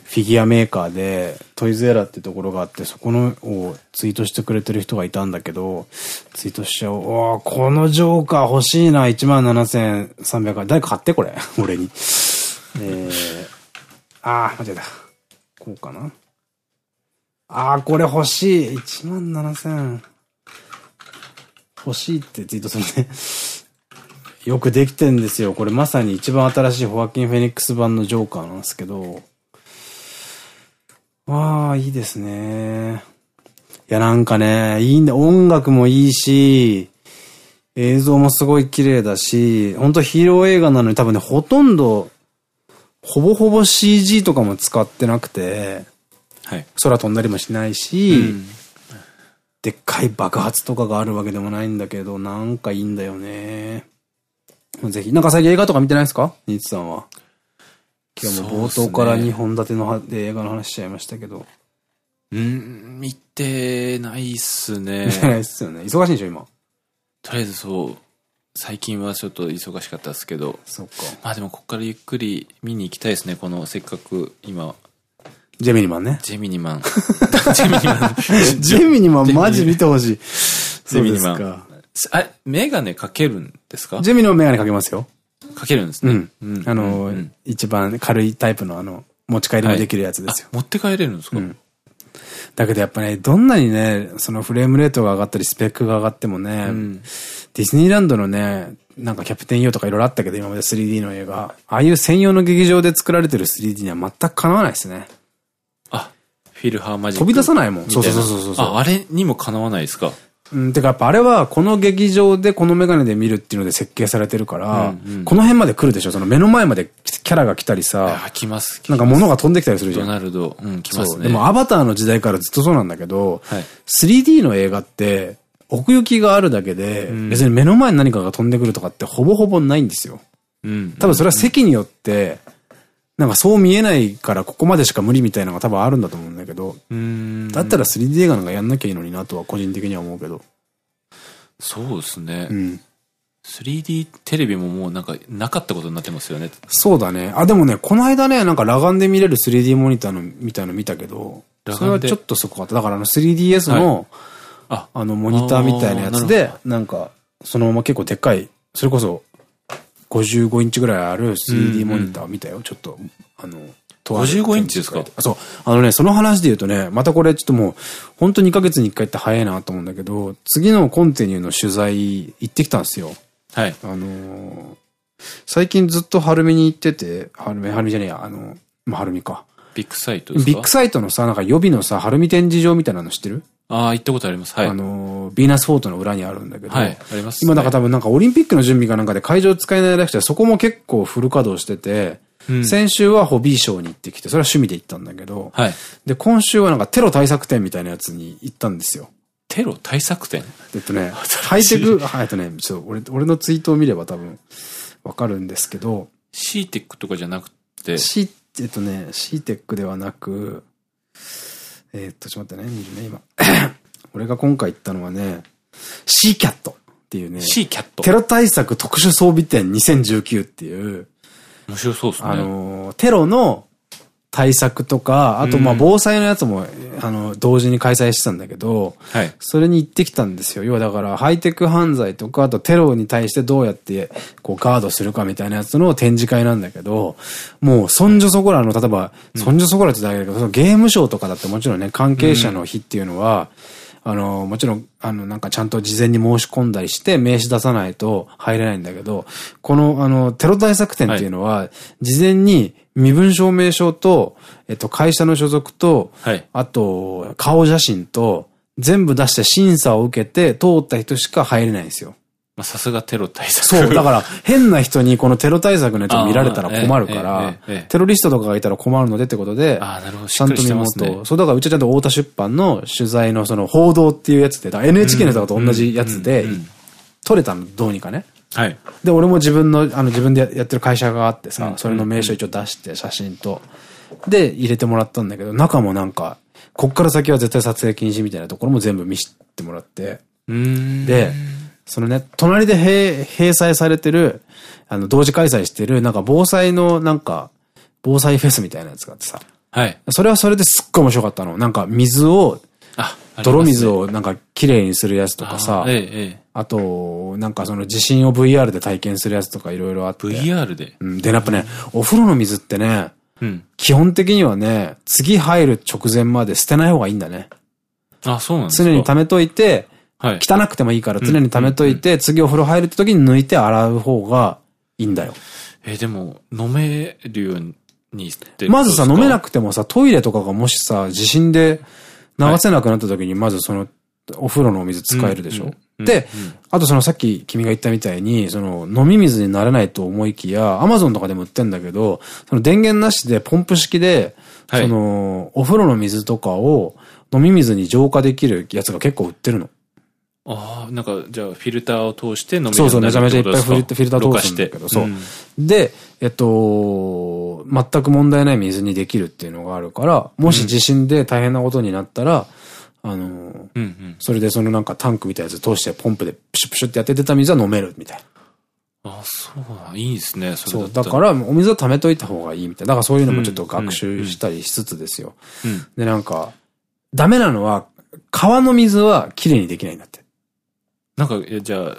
フィギュアメーカーで、トイズエラーってところがあって、そこのをツイートしてくれてる人がいたんだけど、ツイートしちゃおう。おこのジョーカー欲しいな、17,300円。誰か買ってこれ。俺に。えー、あー、間違えた。こうかな。あー、これ欲しい。17,000欲しいってツイートするね。よくできてんですよ。これまさに一番新しいホワキン・フェニックス版のジョーカーなんですけど。わあ、いいですね。いや、なんかね、いいんだ。音楽もいいし、映像もすごい綺麗だし、ほんとヒーロー映画なのに多分ね、ほとんど、ほぼほぼ CG とかも使ってなくて、はい、空飛んだりもしないし、うん、でっかい爆発とかがあるわけでもないんだけど、なんかいいんだよね。ぜひ。なんか最近映画とか見てないですか？ニーツさんは。今日も冒頭から2本立ての映画の話しちゃいましたけど。うん、見てないっすね。見てないっすよね。忙しいんでしょ、今？とりあえずそう。最近はちょっと忙しかったですけど。そっか。まあでもここからゆっくり見に行きたいですね。このせっかく今。ジェミニマンね。ジェミニマン。ジェミニマン。ジェミニマンマジ見てほしい。ジェミニマン。あ、メガネかけるんですか？ジェミのメガネかけますよ。かけるんですね。うん。あの、一番軽いタイプのあの、持ち帰りもできるやつですよ。持って帰れるんですか？だけどやっぱね、どんなにね、そのフレームレートが上がったり、スペックが上がってもね、ディズニーランドのね、なんかキャプテン U とかいろいろあったけど、今まで 3D の映画。ああいう専用の劇場で作られてる 3D には全くかなわないですね。あ、フィルハーマジック。飛び出さないもん。そうそうそうそうあ、あれにもかなわないですか？うん、てかやっぱあれはこの劇場でこのメガネで見るっていうので設計されてるから、この辺まで来るでしょ？その目の前までキャラが来たりさ。来ます。なんか物が飛んできたりするじゃん。ドナルド。うん、来ますね。でもアバターの時代からずっとそうなんだけど、はい、3D の映画って、奥行きがあるだけで、うん別に目の前に何かが飛んでくるとかってほぼほぼないんですよ。うん。多分それは席によって、なんかそう見えないからここまでしか無理みたいなのが多分あるんだと思うんだけど、うん。だったら 3D 映画なんかやんなきゃいいのになとは個人的には思うけど。そうですね。うん。3D テレビももうなんかなかったことになってますよね。そうだね。あ、でもね、この間ね、なんか裸眼で見れる 3D モニターのみたいの見たけど、それはちょっとすごかった。だからあの 3DS の、あ、あのモニターみたいなやつあーなで、なんか、そのまま結構でっかい、それこそ55インチぐらいある 3D モニターを見たよ。ちょっと、あの、とある55インチですか？あそう。あのね、その話で言うとね、またこれちょっともう、本当2ヶ月に1回って早いなと思うんだけど、次のコンティニューの取材行ってきたんですよ。はい。あのー最近ずっと晴海に行ってて、晴海、晴海じゃねえや、あの、まあ、晴海か。ビッグサイトですか？ビッグサイトのさ、なんか予備のさ、晴海展示場みたいなの知ってる、ああ、行ったことあります。はい。あのー、ビーナスフォートの裏にあるんだけど、はい。あります、今なんか多分なんかオリンピックの準備かなんかで会場使えないらしくて、そこも結構フル稼働してて、うん先週はホビーショーに行ってきて、それは趣味で行ったんだけど、はい。で、今週はなんかテロ対策展みたいなやつに行ったんですよ。テロ対策展？えっとね、ハイテク、はいえっとね、ちょっと俺、俺のツイートを見れば多分わかるんですけど、?CTEC とかじゃなくて、C、えっとね、CTEC ではなく、えーっと、ちょっと待ってね、見るね、今。俺が今回行ったのはね、CCAT っていうね、C キャット。テロ対策特殊装備展2019っていう、面白そうですね。あの、テロの対策とか、あとまあうん防災のやつも、あの、同時に開催してたんだけど、はい。それに行ってきたんですよ。要はだから、ハイテク犯罪とか、あとテロに対してどうやって、こう、ガードするかみたいなやつの展示会なんだけど、もう、そんじょそこらの、例えば、そんじょそこらって言ったらあれだけど、そのゲームショーとかだってもちろんね、関係者の日っていうのは、あの、もちろん、あの、なんかちゃんと事前に申し込んだりして、名刺出さないと入れないんだけど、この、あの、テロ対策展っていうのは、事前に身分証明書と、えっと、会社の所属と、はい。あと、顔写真と、全部出して審査を受けて、通った人しか入れないんですよ。まあ、さすがテロ対策。そう、だから、変な人にこのテロ対策のやつを見られたら困るかあらテロリストとかがいたら困るのでってことで、ああ、なるほど。しちゃんと見ますまね。と、そう、だからうちはちゃんと太田出版の取材のその報道っていうやつで、NHK のとかと同じやつで撮れたの、どうにかね。はい。で、俺も自分の、あの、自分でやってる会社があってさう、んそれの名称一応出して、写真と。で、入れてもらったんだけど、中もなんか、こっから先は絶対撮影禁止みたいなところも全部見せてもらって。うーん。で、そのね、隣で閉閉鎖されてる、あの、同時開催してる、なんか防災の、なんか、防災フェスみたいなやつがあってさ。はい。それはそれですっごい面白かったの。なんか水を、あ、泥水ををなんか綺麗にするやつとかさ、ええ、えあと、なんかその地震を VR で体験するやつとかいろいろあって。え。VR で？うん。で、やっぱね、お風呂の水ってね、うん。基本的にはね、次入る直前まで捨てない方がいいんだね。あ、そうなんですか。常に溜めといて、はい。汚くてもいいから常に溜めといて、次お風呂入るって時に抜いて洗う方がいいんだよ。えーでも、飲めるようにして。まずさ、飲めなくくてもさ、トイレとかがもしさ、地震で流せなくなった時に、まずその、お風呂のお水使えるでしょ、でうん、あとそのさっき君が言ったみたいに、その飲み水にならないと思いきや、アマゾンとかでも売ってんだけど、その電源なしでポンプ式で、はい。その、お風呂の水とかを飲み水に浄化できるやつが結構売ってるの。ああ、なんか、じゃあ、フィルターを通して飲めるそうそう、めちゃめちゃいっぱいフィルター通すんだけど、そう。ろ過してで、えっと、全く問題ない水にできるっていうのがあるから、もし地震で大変なことになったら、あの、うんうん。うんそれでそのなんかタンクみたいなやつ通してポンプでプシュプシュってやって出た水は飲めるみたいな。あ、そうだ。いいですね、それそう。だから、お水は溜めといた方がいいみたいな。だからそういうのもちょっと学習したりしつつですよ。うん。で、なんか、ダメなのは、川の水はきれいにできないんだって。なんか、えじゃあ、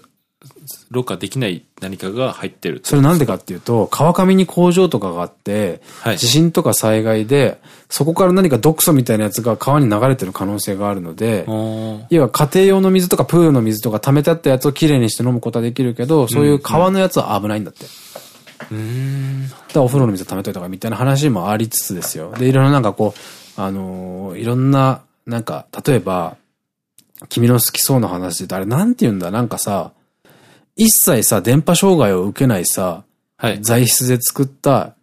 ろ過できない何かが入ってるってそれなんでかっていうと、川上に工場とかがあって、はい。地震とか災害で、そこから何か毒素みたいなやつが川に流れてる可能性があるので、あ要は家庭用の水とかプールの水とか溜めてあったやつをきれいにして飲むことはできるけど、そういう川のやつは危ないんだって。ーうーん。だからお風呂の水溜めといた方がみたいな話もありつつですよ。で、いろんななんかこう、あのーいろんな、なんか、例えば、君の好きそうな話で言うと、あれなんて言うんだ？なんかさ、一切さ、電波障害を受けないさ、はい。材質で作った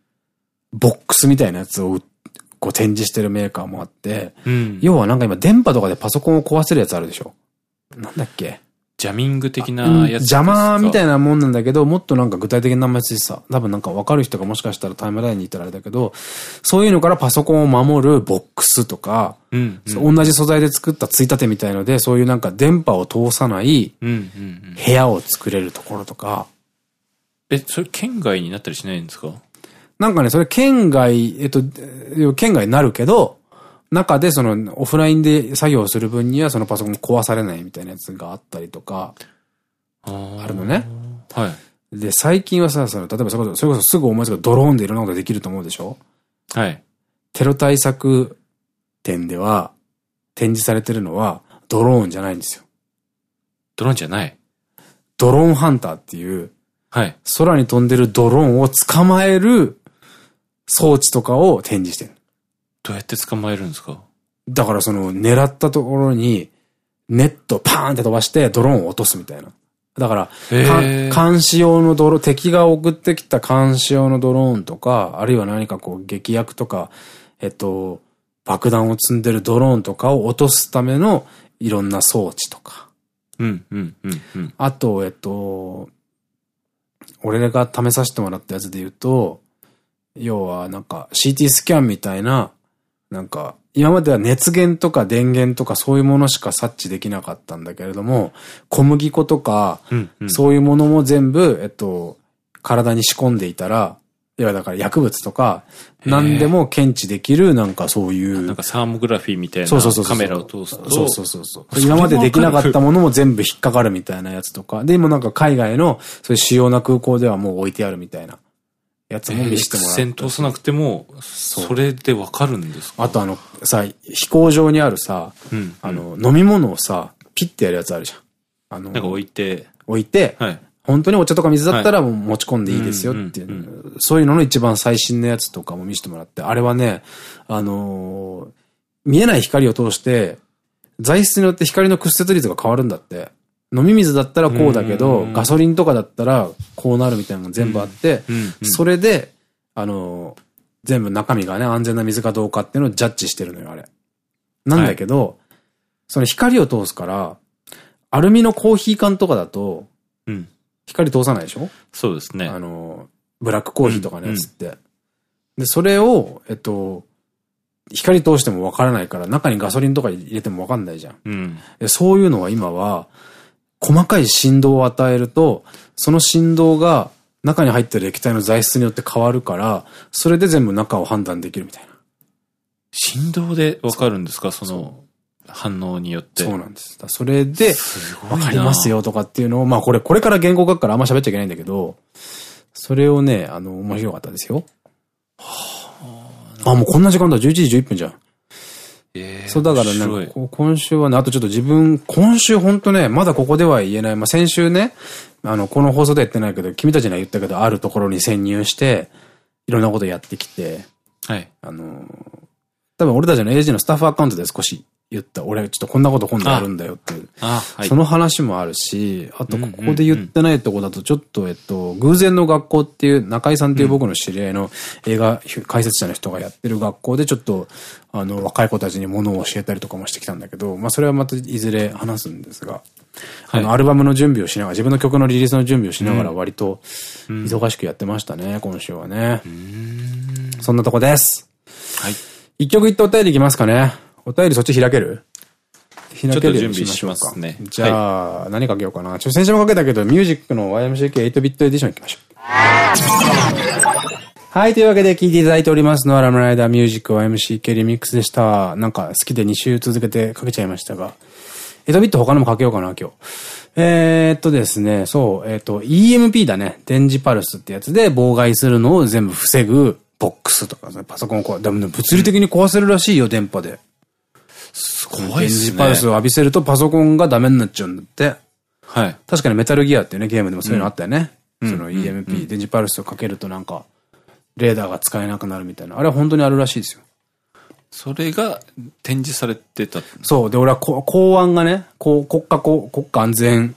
ボックスみたいなやつをうこう展示してるメーカーもあって、うん。要はなんか今電波とかでパソコンを壊せるやつあるでしょ？なんだっけ？ジャミング的なやつ邪魔みたいな。なもんなんだけど、もっとなんか具体的な名前ついてさ、多分なんかわかる人がもしかしたらタイムラインにいたらあれだけど、そういうのからパソコンを守るボックスとか、うん。そう同じ素材で作ったついたてみたいので、そういうなんか電波を通さないうん。うん。うん。部屋を作れるところとか、え、それ県外になったりしないんですか？なんかね、それ県外、えっと、え県外になるけど、中でそのオフラインで作業する分にはそのパソコン壊されないみたいなやつがあったりとか、ああるのね。はい。で、最近はさ、その、例えばそれこそそれこそすぐ思いつくドローンでいろんなことできると思うでしょ？はい。テロ対策展では展示されてるのはドローンじゃないんですよ。ドローンじゃない？ドローンハンターっていうはい。空に飛んでるドローンを捕まえる装置とかを展示してる。どうやって捕まえるんですか？だからその狙ったところにネットパーンって飛ばしてドローンを落とすみたいな。だから、監視用のドローン、敵が送ってきた監視用のドローンとか、あるいは何かこう劇薬とか、えっと、爆弾を積んでるドローンとかを落とすためのいろんな装置とか。うん、うん、うん、うん。あと、えっと、俺が試させてもらったやつで言うと、要はなんか CT スキャンみたいな、なんか、今までは熱源とか電源とかそういうものしか察知できなかったんだけれども、小麦粉とか、うん、うん。そういうものも全部、えっと、体に仕込んでいたら、いやだから薬物とか、何でも検知できる、なんかそういう。なんかサーモグラフィーみたいな。カメラを通すと。そうそうそうそう。今までできなかったものも全部引っかかるみたいなやつとか。で、今なんか海外の、そういう主要な空港ではもう置いてあるみたいなやつも見せてもらって。線通さなくても、それでわかるんですか？あとあの、さ、飛行場にあるさ、うん。あの、飲み物をさ、ピッてやるやつあるじゃん。あの、なんか置いて、置いて、はい。本当にお茶とか水だったら持ち込んでいいですよっていうんう、そういうのの一番最新のやつとかも見せてもらって、あれはね、あのー見えない光を通して、材質によって光の屈折率が変わるんだって。飲み水だったらこうだけうど、んガソリンとかだったらこうなるみたいなのが全部あって、うんうんそれで、あのー全部中身がね、安全な水かどうかっていうのをジャッジしてるのよ、あれ。なんだけど、その光を通すから、アルミのコーヒー缶とかだと、うん。光通さないでしょ？そうですね。あの、ブラックコーヒーとかのやつって。で、それを、えっと、光通してもわからないから、中にガソリンとか入れてもわかんないじゃん。うん。でそういうのは今は、細かい振動を与えると、その振動が中に入ってる液体の材質によって変わるから、それで全部中を判断できるみたいな。振動でわかるんですか？その反応によって。そうなんです。だそれで、わかります。よとかっていうのを、まあこれ、これから言語学からあんま喋っちゃいけないんだけど、それをね、あの、面白かったですよ。あ、もうこんな時間だ、11時11分じゃん。えーそう、だからね、こ今週はね、あとちょっと自分、今週ほんとね、まだここでは言えない。まあ、先週ね、あの、この放送では言ってないけど、君たちには言ったけど、あるところに潜入して、いろんなことやってきて、はい。あの、多分俺たちの AG のスタッフアカウントで少し言った。俺、ちょっとこんなこと今度やるんだよっていう。あ、はい。その話もあるし、あとここで言ってないとこだと、ちょっと、えっと、偶然の学校っていう、中井さんっていう僕の知り合いの映画解説者の人がやってる学校で、ちょっと、あの、若い子たちにものを教えたりとかもしてきたんだけど、まあそれはまたいずれ話すんですが、あの、アルバムの準備をしながら、自分の曲のリリースの準備をしながら割と忙しくやってましたね、今週はね。そんなとこです。はい。一曲いってお便りいきますかね。お便りそっち開ける？開けるようにちょっと準備しますねじゃあ、何かけようかな。ちょ、先週もかけたけど、ミュージックの YMCK8 ビットエディションいきましょう。はい、というわけで聴いていただいておりますのはラムライダーミュージック YMCK リミックスでした。なんか好きで2週続けてかけちゃいましたが。8ビット他のもかけようかな、今日。えー、っとですね、そう、えーっと、EMP だね。電磁パルスってやつで妨害するのを全部防ぐボックスとか、パソコンをこう、でもね、物理的に壊せるらしいよ、電波で。電怖いっすね。磁パルスを浴びせるとパソコンがダメになっちゃうんだって。はい。確かにメタルギアっていうね、ゲームでもそういうのあったよね。うんその EMP、電磁パルスをかけるとなんか、レーダーが使えなくなるみたいな。あれは本当にあるらしいですよ。それが展示されてた。そう。で、俺はこ公安がね、こう国家こう、国家安全、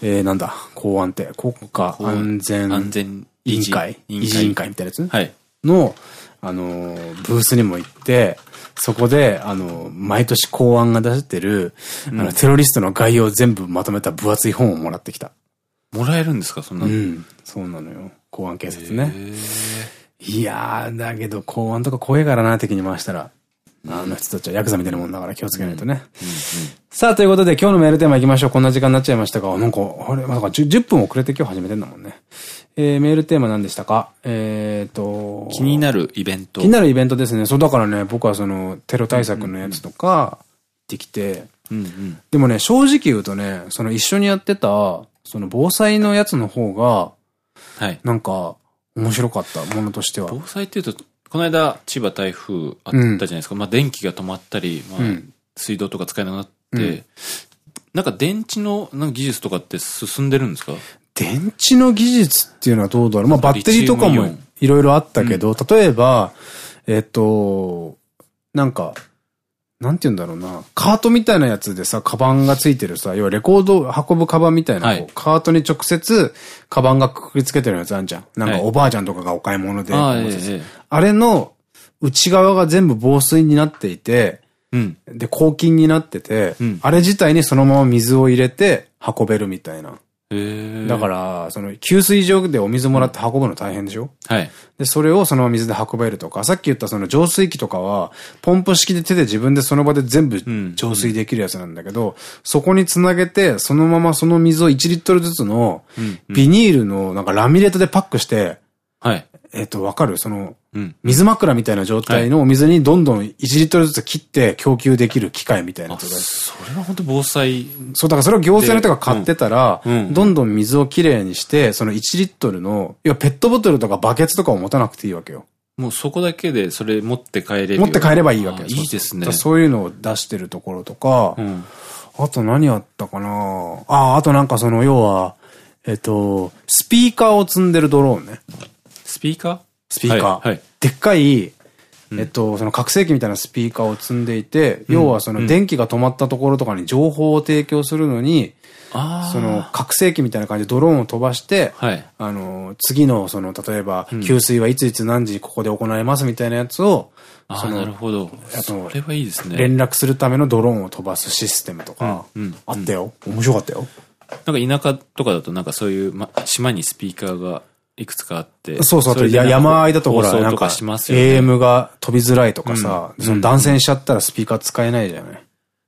えー、なんだ、公安って、国家安全安全委員会、委員会みたいなやつ？はい。の、あの、ブースにも行って、そこで、あの、毎年公安が出してる、あの、テロリストの概要を全部まとめた分厚い本をもらってきた。もらえるんですか？そんなの。うん。そうなのよ。公安警察ね。へいやー、だけど公安とか怖いからな、敵に回したら。あの人たちはヤクザみたいなもんだから気をつけないとね。さあ、ということで今日のメールテーマ行きましょう。こんな時間になっちゃいましたが、なんか、あれ、なんか 10, 10分遅れて今日始めてんだもんね。えー、メールテーマ何でしたか？えーと、気になるイベント。気になるイベントですね。そうだからね、僕はその、テロ対策のやつとか、できて、うんうん。でもね、正直言うとね、その一緒にやってた、その防災のやつの方が、はい。なんか、面白かったものとしては。防災っていうと、この間、千葉台風あったじゃないですか。まあ、電気が止まったり、まあうん、水道とか使えなくなって、うんなんか電池の技術とかって進んでるんですか？電池の技術っていうのはどうだろうまあバッテリーとかもいろいろあったけど、例えば、えっと、なんか、なんて言うんだろうな。カートみたいなやつでさ、カバンがついてるさ、要はレコードを運ぶカバンみたいな、はいカートに直接、カバンがくくりつけてるやつあんじゃん。なんかはいおばあちゃんとかがお買い物で。あれの内側が全部防水になっていて、うん。で、抗菌になってて、うんあれ自体にそのまま水を入れて運べるみたいな。だから、その、給水場でお水もらって運ぶの大変でしょ？はい。で、それをそのまま水で運べるとか、さっき言ったその浄水器とかは、ポンプ式で手で自分でその場で全部ん浄水できるやつなんだけど、そこにつなげて、そのままその水を1リットルずつの、うん。ビニールのなんかラミネートでパックして、はい。えっと、わかる？その、うん。水枕みたいな状態のお水にどんどん1リットルずつ切って供給できる機械みたいなやあ、それは本当防災。そう、だからそれを行政の人が買ってたら、どんどん水をきれいにして、その1リットルの、いや、ペットボトルとかバケツとかを持たなくていいわけよ。もうそこだけでそれ持って帰れるよ。持って帰ればいいわけあよ。いいですね。そういうのを出してるところとか、うん。あと何あったかな？あ、あとなんかその、要は、えっと、スピーカーを積んでるドローンね。スピーカー？スピーカー。はいはいでっかい、うんえっと、その拡声器みたいなスピーカーを積んでいて、要はその電気が止まったところとかに情報を提供するのに、ああ。その、拡声器みたいな感じでドローンを飛ばして、はい。あの、次の、その、例えば、ん給水はいついつ何時ここで行われますみたいなやつを、あなるほど。あれはいいですね。連絡するためのドローンを飛ばすシステムとかうんうん、あったよ。面白かったよ。なんか田舎とかだとなんかそういう、ま、島にスピーカーがいくつかあって。そうそう、あと山あいだとほら、なんか。AM が飛びづらいとかさ、うんその断線しちゃったらスピーカー使えないじゃない。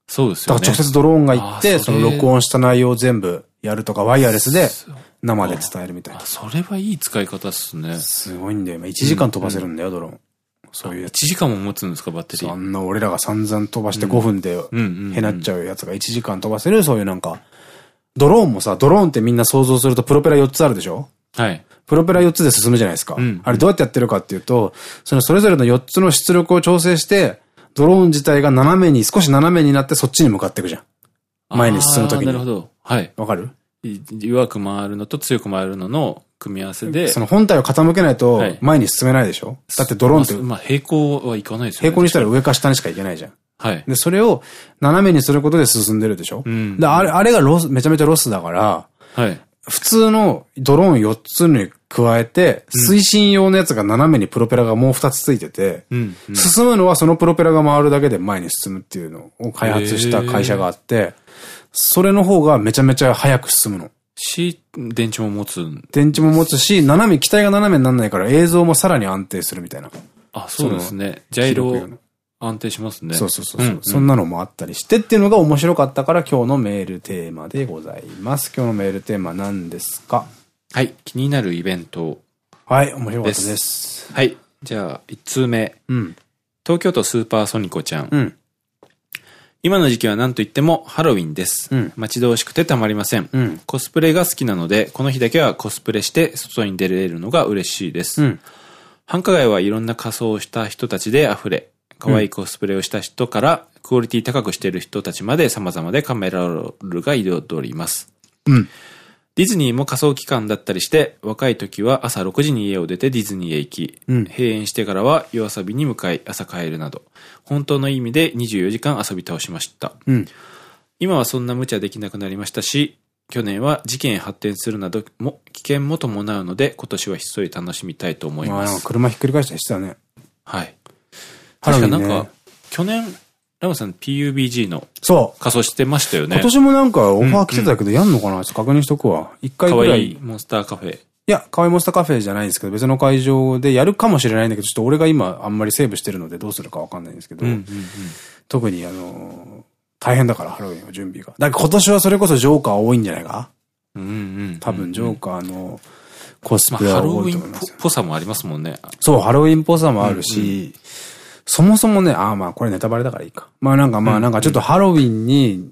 そうですよね。だから直接ドローンが行って、その録音した内容を全部やるとか、ワイヤレスで生で伝えるみたいなあ、。それはいい使い方っすね。すごいんだよ。今1時間飛ばせるんだよ、ドローン。そういうや1つ。時間も持つんですか、バッテリー。あんな俺らが散々飛ばして5分で。へなっちゃうやつが1時間飛ばせる、そういうなんか、ドローンもさ、ドローンってみんな想像するとプロペラ4つあるでしょ？はい。プロペラ4つで進むじゃないですか。うんあれどうやってやってるかっていうと、そのそれぞれの4つの出力を調整して、ドローン自体が斜めに、少し斜めになってそっちに向かっていくじゃん。前に進むときになるほど。はい。わかる？い弱く回るのと強く回るのの組み合わせで。その本体を傾けないとはい前に進めないでしょ、だってドローンってまあ、まあ平行はいかないですよね。平行にしたら上か下にしか行けないじゃん。はい。で、それを斜めにすることで進んでるでしょ、うんで、あれ、あれがロス、めちゃめちゃロスだから、はい。普通のドローン4つに加えて、推進用のやつが斜めにプロペラがもう2つついてて、うん。うん進むのはそのプロペラが回るだけで前に進むっていうのを開発した会社があって、それの方がめちゃめちゃ早く進むの。し、電池も持つん？電池も持つし、斜め、機体が斜めにならないから映像もさらに安定するみたいな。あ、そうですね。ジャイロ安定しますね。そうそうそうそう、んんそんなのもあったりしてっていうのが面白かったから今日のメールテーマでございます。今日のメールテーマ何ですか？はい。気になるイベント。はい、面白かったです。はい。じゃあ、1通目。うん。東京都スーパーソニコちゃん。うん。今の時期は何と言ってもハロウィンです。うん待ち遠しくてたまりません。うん。コスプレが好きなので、この日だけはコスプレして外に出れるのが嬉しいです。うん。繁華街はいろんな仮装をした人たちで溢れ、可愛いコスプレをした人から、クオリティ高くしている人たちまで様々でカメラロールが彩ります。うん。ディズニーも仮想期間だったりして、若い時は朝6時に家を出てディズニーへ行き、うん閉園してからは夜遊びに向かい朝帰るなど、本当の意味で24時間遊び倒しました。うん。今はそんな無茶できなくなりましたし、去年は事件へ発展するなども危険も伴うので、今年はひっそり楽しみたいと思います。車ひっくり返したりしてたね。はい。確かなんか、去年、ラムさん PUBG のそう。仮装してましたよね。今年もなんかオファー来てたけど、やんのかなちょっと確認しとくわ。一回かぐらい。わいいモンスターカフェ。いや、かわいモンスターカフェじゃないんですけど、別の会場でやるかもしれないんだけど、ちょっと俺が今あんまりセーブしてるのでどうするかわかんないんですけど、特にあの、大変だから、ハロウィンは準備が。だから今年はそれこそジョーカー多いんじゃないか？うんうん。多分ジョーカーのコスまあ、プレはハロウィン多いと思いますよ。っぽさもありますもんね。そう、ハロウィンっぽさもあるし、そもそもね、ああまあこれネタバレだからいいか。まあなんかまあなんかちょっとハロウィンに、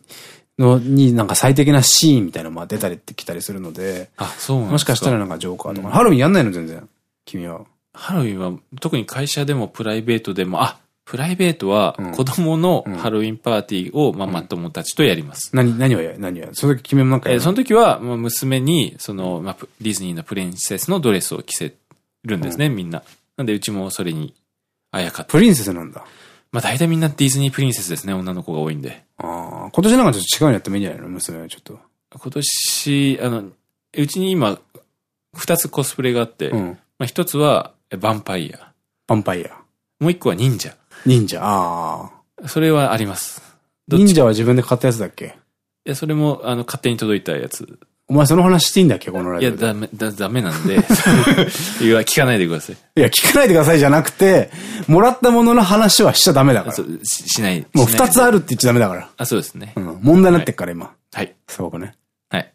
の、になんか最適なシーンみたいなのも出たりきたりするので、あ、そう。もしかしたらなんかジョーカーとか、ハロウィンやんないの全然。君は。ハロウィンは、特に会社でもプライベートでも、あ、プライベートはうん子供のハロウィンパーティーをママ友たちとやります。何、何をや、何をや、その時君もなんかその時は、まあ、娘に、その、まあ、プディズニーのプリンセスのドレスを着せるんですね、みんな。なんで、うちもそれに、あやか。プリンセスなんだ。まあ、大体みんなディズニープリンセスですね、女の子が多いんで。ああ、今年なんかちょっと違うのやってもいいんじゃないの娘はちょっと。今年、あの、うちに今、二つコスプレがあって、うん。まあ、一つは、えヴァンパイア。ヴァンパイア。もう一個は忍者。忍者、ああ。それはあります。忍者は自分で買ったやつだっけ？いや、それも、あの、勝手に届いたやつ。お前その話していいんだっけこのラいや、イブで。ダメ、だ、ダメなんで、いや、聞かないでください。いや、聞かないでくださいじゃなくて、もらったものの話はしちゃダメだからそ。うししない。もう二つあるって言っちゃダメだから。あ、そうですね。うん。問題になってっから今。はい。すごくね。はい。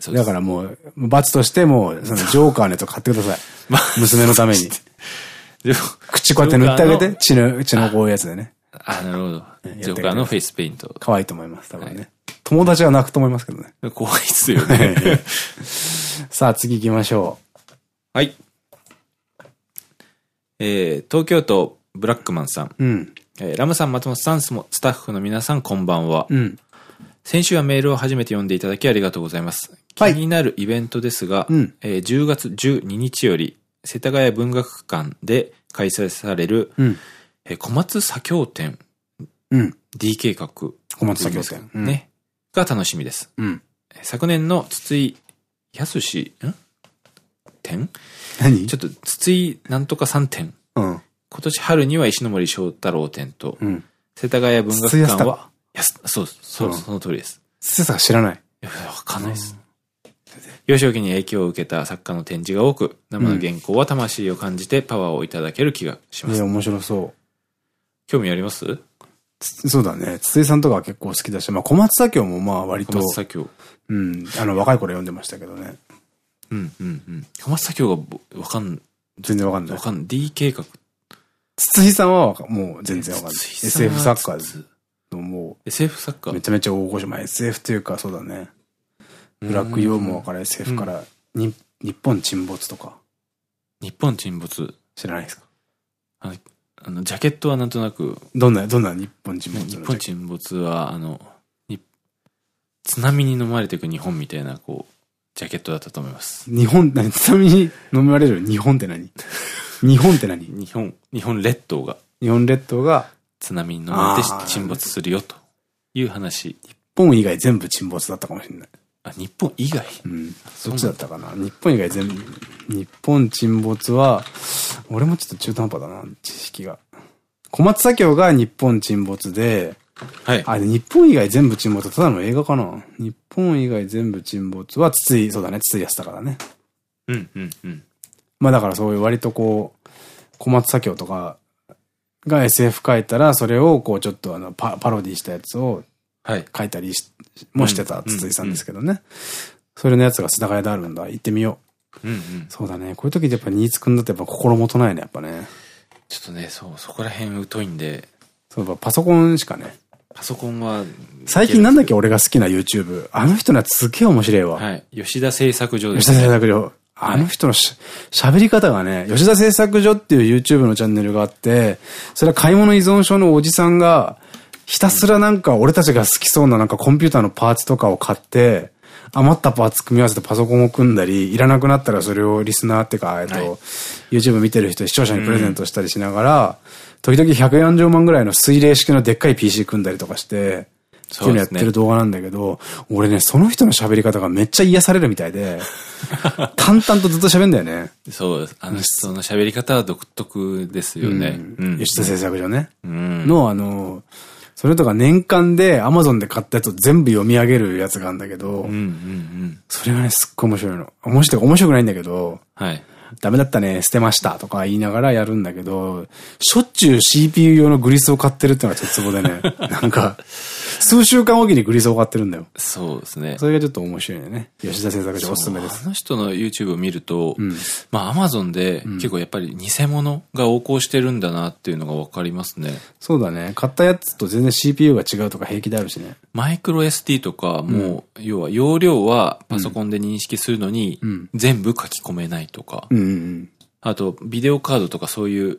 そう。だからもう、罰としてもう、そのジョーカーのやつを買ってください。まあ、娘のために。口こうやって塗ってあげて。血の、血のこういうやつでね。あ、なるほど。てジョーカーのフェイスペイント。可愛いと思います、多分ね。友達は泣くと思いますけどね。怖いっすよね。さあ、次行きましょはい。えー、東京都ブラックマンさん。う。うん。えーラムさん、松本さん、スタッフの皆さん、こんばんは。うん。先週はメールを初めて読んでいただきありがとうございます。はい気になるイベントですが、うんえー10月12日より、世田谷文学館で開催される、うん。えー小松左京展うん。D 計画。小松左京店。うん。ね。が楽しみです。うん。昨年の筒井康ん？展？何？ちょっと筒井なんとかさん展。うん。今年春には石ノ森章太郎展と、うん。世田谷文学館はそう、そう、うんその通りです。つさ知らない？いや、わかんないです。幼少期に影響を受けた作家の展示が多く、生の原稿は魂を感じてパワーをいただける気がします。いや、面白そ興味あります？そうだね。筒井さんとかは結構好きだし、まあ小松左京もまあ割小と、松左京。うん。あの、若い頃読んでましたけどね。うんうんうん。小松左京がぼわかん、全然わかんないわ。かん、D 計画。筒井さんはもう全然わかんない。筒井さんは SF 作家のも SF 作う、め家ちゃめちゃ大御所。まあ SF っていうかそうだね。ブラックユーモアから SF から、に日本沈没とか、日本沈没。知らないですか？あの、あのジャケットはなんとなく、どんな、どんな日本沈没日の？本沈没は、あの、に津波に飲まれていく日本みたいな、こう、ジャケットだったと思います。日本、何？ちなみに飲みられる日本って何？日本って何？日本、日本列島が日本列島が、津波に飲まれて沈没するよという話。日本以外全部沈没だったかもしれない。あ、日本以外？うん。どっちだったかな？日本以外全部、日本沈没は、俺もちょっと中途半端だな、知識が。小松左京が日本沈没で、はい。あ、で日本以外全部沈没はただの映画かな？日本以外全部沈没は筒井、そうだね、筒井康隆だね。うん、うん、うん。まあだからそういう割とこう、小松左京とかが SF 書いたら、それをこうちょっとあのパパロディしたやつをはい。書いたりしもしてた筒井さんですけどね。それのやつが世田谷であるんだ。行ってみよう。うん、うん。そうだね。こういう時ってやっぱ新津くんだってやっぱ心もとないね、やっぱね。ちょっとね、そう、そこら辺疎いんで、そう、パソコンしかね。パソコンは、最近なんだっけ俺が好きな YouTube。あの人のやつすっげえ面白いわ。はい。吉田製作所で吉田す、ね。製作所。あの人のし喋り方がね、吉田製作所っていう YouTube のチャンネルがあって、それは買い物依存症のおじさんが、ひたすらなんか俺たちが好きそうななんかコンピューターのパーツとかを買って、余ったパーツ組み合わせてパソコンを組んだり、いらなくなったらそれをリスナーっていうか、えっと、はい YouTube 見てる人、視聴者にプレゼントしたりしながら、時々140万ぐらいの水冷式のでっかい PC 組んだりとかして、っていうのやってる動画なんだけど、俺ね、その人の喋り方がめっちゃ癒されるみたいで、淡々とずっと喋んだよね。そうです。あの人の喋り方は独特ですよね。うん。吉田製作所ね。うん。の、あの、それとか年間で Amazon で買ったやつを全部読み上げるやつがあるんだけど。それがね、すっごい面白いの。面白い、面白くないんだけど、はい。ダメだったね、捨てましたとか言いながらやるんだけど、しょっちゅう CPU 用のグリスを買ってるってのがちょっとツボでね、なんか、数週間おきにグリスを買ってるんだよ。そうですね。それがちょっと面白いね。吉田製作所おすすめです。あの人の YouTube を見ると、んまあ Amazon で結構やっぱり偽物が横行してるんだなっていうのがわかりますね。そうだね。買ったやつと全然 CPU が違うとか平気であるしね。マイクロ SD とかも、要は容量はパソコンで認識するのに、全部書き込めないとか、うんうんあとビデオカードとかそういう、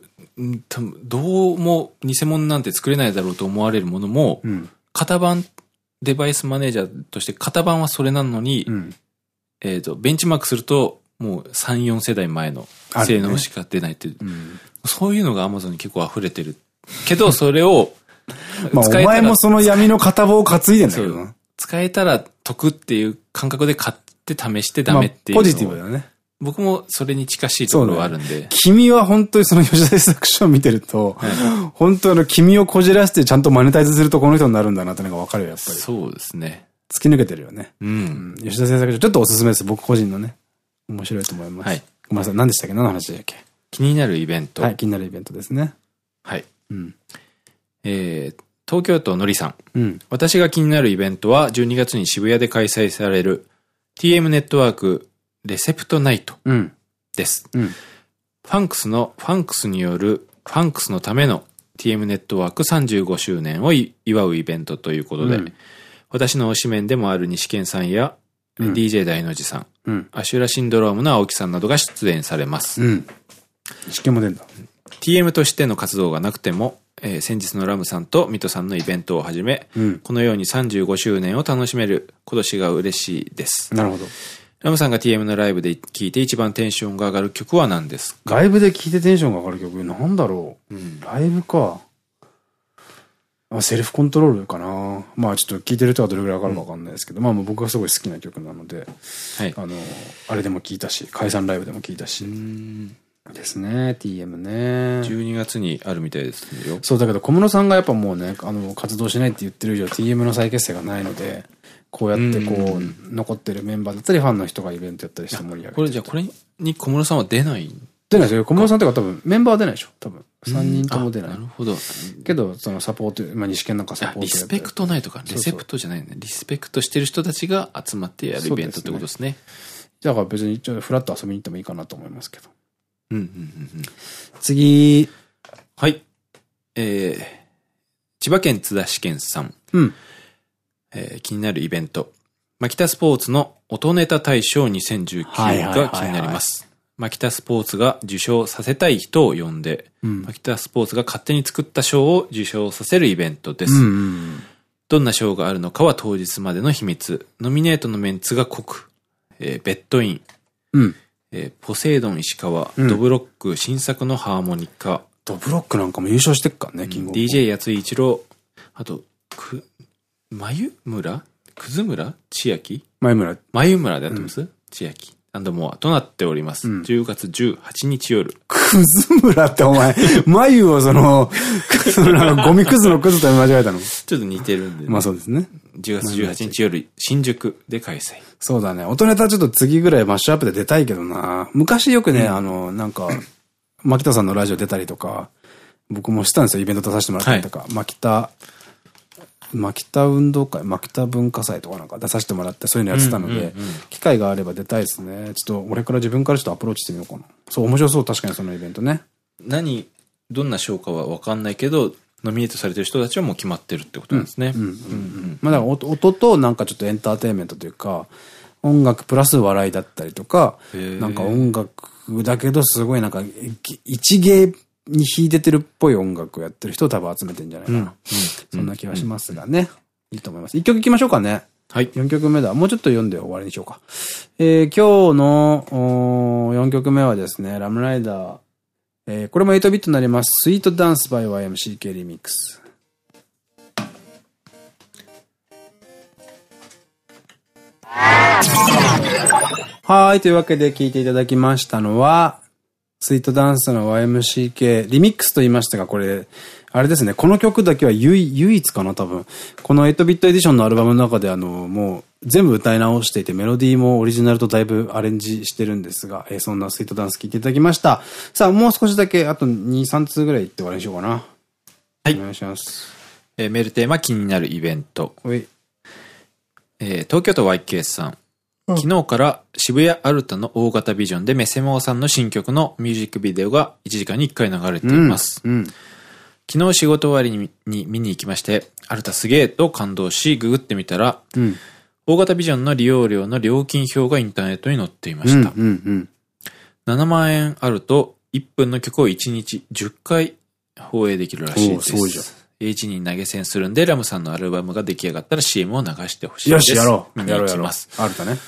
どうも偽物なんて作れないだろうと思われるものも、うん。うん。型番、デバイスマネージャーとして型番はそれなのに、うん。えっと、ベンチマークすると、もう3、4世代前の性能しか出ないっていう、うん。そういうのが Amazon に結構溢れてる。けど、それを、まあ、お前もその闇の片棒を担いでんだけど。使えたら得っていう感覚で買って試してダメっていうポジティブだよね。僕もそれに近しいところはあるんで。君は本当にその吉田製作所を見てると、本当あの君をこじらせてちゃんとマネタイズするとこの人になるんだなってのがわかるよ、やっぱり。そうですね。突き抜けてるよね。う。うんん。吉田製作所、ちょっとおすすめです。僕個人のね。面白いと思います。はい。ごめんなさい。何でしたっけ？何の話だっけ？気になるイベント。はい。気になるイベントですね。はい。うん。えー、東京都のりさん。うん。私が気になるイベントは12月に渋谷で開催される TM ネットワークレセプトナイトうん。です。うん。 FANKS の FANKS による FANKS のための TM ネットワーク35周年をい祝うイベントということで、うん私の推しメンでもある西健さんや、うん DJ 大の字さん、うん。アシュラシンドロームの青木さんなどが出演されます。うん。試験も出んだ。TM としての活動がなくても、えー先日のラムさんとミトさんのイベントをはじめ、うん。このように35周年を楽しめる今年が嬉しいです。なるほど。ラムさんが TM のライブで聴いて一番テンションが上がる曲は何ですか？ライブで聴いてテンションが上がる曲、なんだろう。うん。ライブか。あセルフコントロールかな。まあちょっと聴いてる人はどれぐらいわかるかわかんないですけど、まあもう僕がすごい好きな曲なので、はい。あの、あれでも聴いたし、解散ライブでも聴いたし。ですね、TM ね。12月にあるみたいですよ。そうだけど小室さんがやっぱもうね、あの、活動しないって言ってる以上 TM の再結成がないので、こうやってこうう、残ってるメンバーだったりファンの人がイベントやったりして盛り上げて。これじゃあこれに小室さんは出ない？出ないですよ。小室さんとか多分メンバーは出ないでしょ？多分。3人とも出ないあな。るほど。けど、そのサポート、まあ、西県なんかサあポートリスペクトないとか、レセプトじゃないね。リスペクトしてる人たちが集まってやるイベントってことですね。だから別にちょっとフラッと遊びに行ってもいいかなと思いますけど。うんうんうんうん。次、はい。えー、千葉県津田市県さん。うん。えー気になるイベント。マキタスポーツの音ネタ大賞2019はいはいはいはいが気になります。マキタスポーツが受賞させたい人を呼んで、うんマキタスポーツが勝手に作った賞を受賞させるイベントです。どんな賞があるのかは当日までの秘密。ノミネートのメンツが濃く、えーベッドイン、うん。えーポセイドン石川、うんドブロック新作のハーモニカ、ドブロックなんかも優勝してっからね、キングオブ DJ 八井一郎、あと、く、眉？村？くず村？千秋？前村。眉村でやってます、千秋。アンドモアとなっております。うん10月18日夜。クズ村ってお前、眉をその、そのなんかゴミクズのクズと間違えたの？ちょっと似てるんで、まあそうですね。10月18日夜、新宿で開催。そうだね。音ネタちょっと次ぐらいマッシュアップで出たいけどな。昔よくね、あの、なんか、牧田さんのラジオ出たりとか、僕もしたんですよ。イベント出させてもらったりとか。牧田、牧田運動会、牧田文化祭とかなんか出させてもらって、そういうのやってたので、機会があれば出たいですね。ちょっと俺から自分からちょっとアプローチしてみようかな。そう、面白そう、確かにそのイベントね。何、どんな賞かは分かんないけど、ノミネートされてる人たちはもう決まってるってことなんですね。うんうんうん。まあだから音音となんかちょっとエンターテインメントというか、音楽プラス笑いだったりとか、なんか音楽だけどすごいなんか、き一芸に秀でてるっぽい音楽をやってる人を多分集めてんじゃないかな。そんな気はしますがね。いいと思います。一曲いきましょうかね。はい。4曲目だ。もうちょっと読んで終わりにしようか。えー今日のお4曲目はですね、ラムライダー。えーこれも8ビットになります。スイートダンス by YMCK リミックス。「はい。というわけで聞いていただきましたのは、スイートダンスの YMCK リミックスと言いましたが、これ、あれですね、この曲だけは唯唯一かな、多分。この8ビットエディションのアルバムの中で、あの、もう、全部歌い直していて、メロディーもオリジナルとだいぶアレンジしてるんですが、えー、そんなスイートダンス聴いていただきました。さあ、もう少しだけ、あと2、3通ぐらい言って終わりにしようかな。はい。お願いします。えー、メールテーマ気になるイベント。はい。えー、東京都 YK さん。昨日から渋谷アルタの大型ビジョンでメセモーさんの新曲のミュージックビデオが1時間に1回流れています。うんうん、昨日仕事終わりにに見に行きまして、アルタすげえと感動し、ググってみたら、うん、大型ビジョンの利用料の料金表がインターネットに載っていました。7万円あると1分の曲を1日10回放映できるらしいです。H に投げ銭するんで、ラムさんのアルバムが出来上がったら CM を流してほしいです。よし、やろう。やろうやろう。アルタね。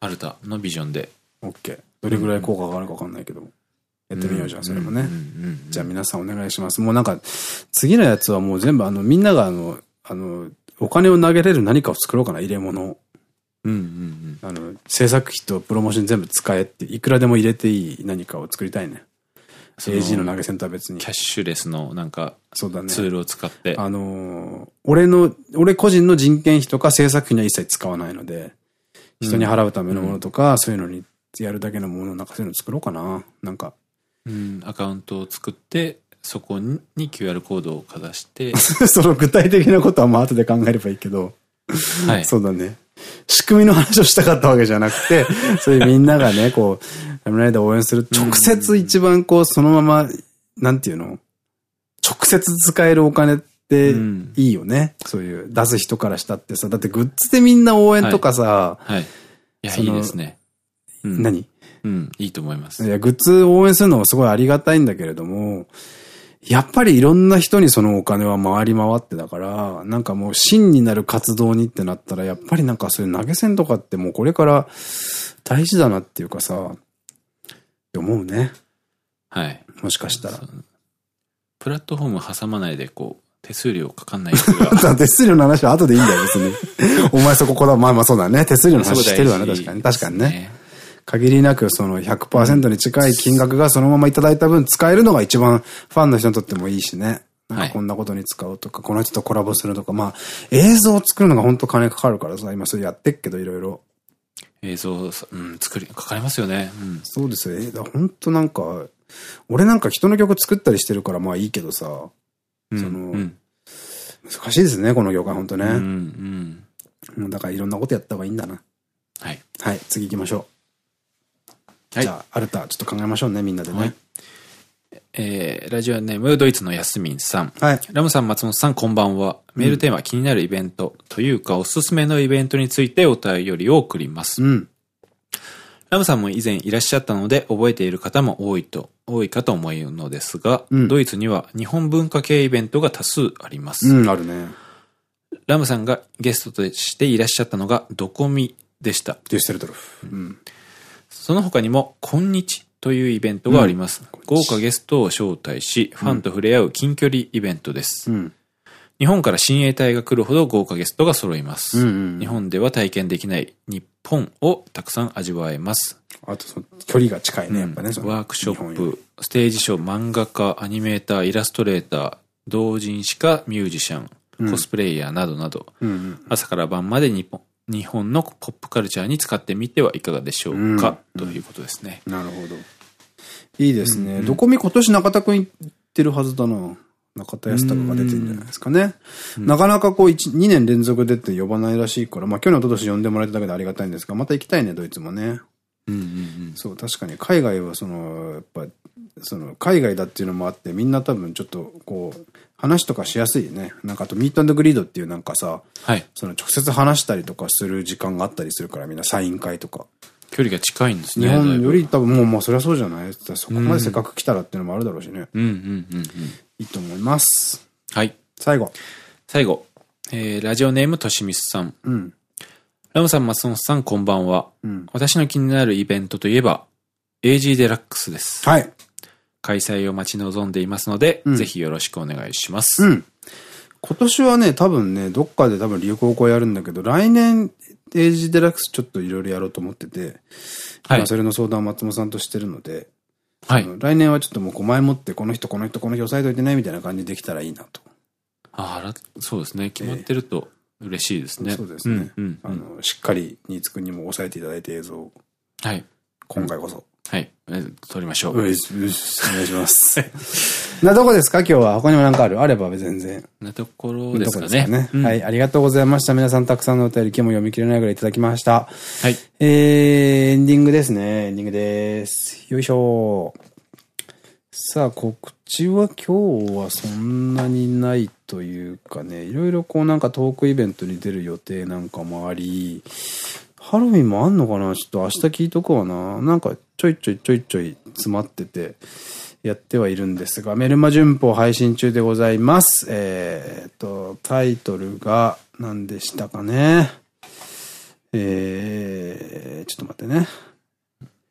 アルタのビジョンで。オッケー。どれぐらい効果があるかわかんないけど。やってみようじゃん、それもね。じゃあ皆さんお願いします。もうなんか、次のやつはもう全部あの、みんながあの、あの、お金を投げれる何かを作ろうかな、入れ物を。うんうんうん。あの、制作費とプロモーション全部使えって、いくらでも入れていい何かを作りたいね。AG の投げ銭とは別に。キャッシュレスのなんか、そうだね。ツールを使って。あのー、俺の、俺個人の人件費とか制作費には一切使わないので、人に払うためのものとか、うん、そういうのにやるだけのものなんかそういうの作ろうかな。なんか。うん、アカウントを作って、そこに QR コードをかざして、その具体的なことはまあ後で考えればいいけど、はい。そうだね。仕組みの話をしたかったわけじゃなくて、そういうみんながね、こう、ラムライダー応援する。直接一番こう、そのまま、なんていうの？直接使えるお金っていいよね。うん、そういう、出す人からしたってさ。だってグッズでみんな応援とかさ。はい。はい、いや、いいですね。うん、何？うん、いいと思います。いや、グッズ応援するのもすごいありがたいんだけれども、やっぱりいろんな人にそのお金は回り回ってだから、なんかもう真になる活動にってなったら、やっぱりなんかそういう投げ銭とかってもうこれから大事だなっていうかさ、思うね。はい。もしかしたら。プラットフォーム挟まないで、こう、手数料かかんない 手数料の話は後でいいんだよ、別に。お前そここだ、まあまあそうだね。手数料の話してるわね、確かに。確かにね。限りなくその100%に近い金額がそのままいただいた分使えるのが一番ファンの人にとってもいいしね。なんかこんなことに使うとか、この人とコラボするとか、まあ映像を作るのが本当金かかるからさ、今それやってっけどいろいろ。映像、うん、作り、かかりますよね。うん、そうですよ。えー、本当なんか、俺なんか人の曲作ったりしてるからまあいいけどさ、うん、その、うん、難しいですね、この業界本当ね。うん、うん。だからいろんなことやった方がいいんだな。はい。はい、次行きましょう。はい。じゃあ、アルタ、ちょっと考えましょうね、みんなでね。はいえー、ラジオネームドイツのヤスミンさん。はい。ラムさん、松本さん、こんばんは。メールテーマ、うん、気になるイベントというか、おすすめのイベントについてお便りを送ります。うん。ラムさんも以前いらっしゃったので、覚えている方も多いと、多いかと思うのですが、うん、ドイツには日本文化系イベントが多数あります。うん、あるね。ラムさんがゲストとしていらっしゃったのが、ドコミでした。デュステルドルフ。うん。その他にも、こんにちというイベントがあります。うん、豪華ゲストを招待し、ファンと触れ合う近距離イベントです。うん、日本から親衛隊が来るほど豪華ゲストが揃います。日本では体験できない日本をたくさん味わえます。あとその距離が近いね、やっぱね。ワークショップ、ステージショー、漫画家、アニメーター、イラストレーター、同人誌家、ミュージシャン、コスプレイヤーなどなど、朝から晩まで日本日本のポップカルチャーに使ってみてはいかがでしょうか、ということですね。なるほど。いいですね。どこみ今年中田くん行ってるはずだな。中田康隆が出てるんじゃないですかね。なかなかこう1、2年連続出て呼ばないらしいから、まあ去年、一昨年呼んでもらえただけでありがたいんですが、また行きたいね、ドイツもね。そう、確かに海外はその、やっぱ、その、海外だっていうのもあって、みんな多分ちょっと、こう、話とかしやすいね。なんかあと、ミートグリードっていうなんかさ、はい。その直接話したりとかする時間があったりするから、みんなサイン会とか。距離が近いんですね。日本より多分もう、まあそりゃそうじゃない？そこまでせっかく来たらっていうのもあるだろうしね。うんうんうんうん。いいと思います。はい。最後。最後。えー、ラジオネームとしみすさん。うん。ラムさん、松本さん、こんばんは。うん。私の気になるイベントといえば、AG デラックスです。はい。開催を待ち望んでいますので、うん、ぜひよろしくお願いします。うん。今年はね、多分ね、どっかで多分流行語やるんだけど、来年エイジデラックスちょっといろいろやろうと思ってて、はい。それの相談を松本さんとしてるので、はい。来年はちょっともう前もってこの人この人この人押さえといてねみたいな感じでできたらいいなと。ああ、そうですね。決まってると嬉しいですね。そうですね。あの、しっかり新津くんにも押さえていただいて映像はい。今回こそ。はい。撮りましょう。お願いします。なとこですか？今日は。他にも何かある？あれば全然。なところですかね。ねうん、はい。ありがとうございました。皆さんたくさんのお便り、今日も読み切れないぐらいいただきました。はい。えー、エンディングですね。エンディングです。よいしょ。さあ、告知は今日はそんなにないというかね、いろいろこうなんかトークイベントに出る予定なんかもあり、ハロウィンもあんのかな？ちょっと明日聞いとくわな。なんかちょいちょいちょいちょい詰まってて、やってはいるんですが、メルマ旬報配信中でございます。えー、っと、タイトルが何でしたかね？えー、ちょっと待ってね。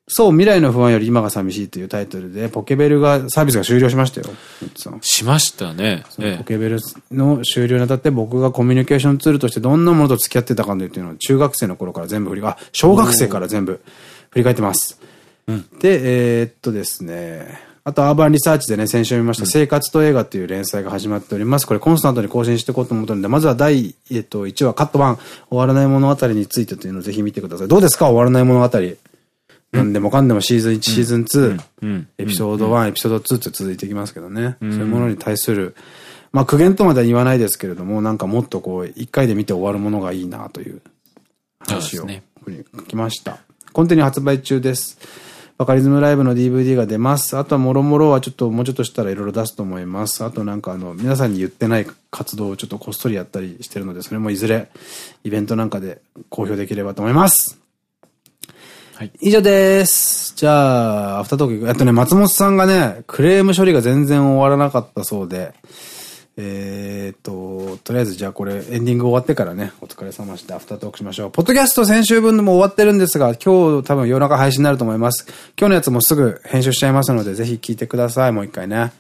そう、未来の不安より今が寂しいというタイトルで、ポケベルが、サービスが終了しましたよ。しましたね。ポケベルの終了にあたって僕がコミュニケーションツールとしてどんなものと付き合ってたかというのを中学生の頃から全部振り、あ、小学生から全部振り返ってます。うん、で、えー、っとですね、あと、アーバンリサーチでね、先週見ました、生活と映画っていう連載が始まっております。これ、コンスタントに更新していこうと思ったので、まずは第、えっと、1話、カット1、終わらない物語についてというのをぜひ見てください。どうですか？終わらない物語。何でもかんでもシーズン1、シーズン2、エピソード1、エピソード2って続いていきますけどね。そういうものに対する、まあ苦言とまでは言わないですけれども、なんかもっとこう、一回で見て終わるものがいいなという話を書きました。コンテニュー発売中です。バカリズムライブの DVD が出ます。あとはもろもろはちょっともうちょっとしたらいろいろ出すと思います。あとなんかあの、皆さんに言ってない活動をちょっとこっそりやったりしてるので、それもいずれイベントなんかで公表できればと思います。はい。以上です。じゃあ、アフタートーク。えっとね、松本さんがね、クレーム処理が全然終わらなかったそうで、えっと、とりあえずじゃあこれエンディング終わってからね、お疲れ様してアフタートークしましょう。ポッドキャスト先週分も終わってるんですが、今日多分夜中配信になると思います。今日のやつもすぐ編集しちゃいますので、ぜひ聞いてください。もう一回ね。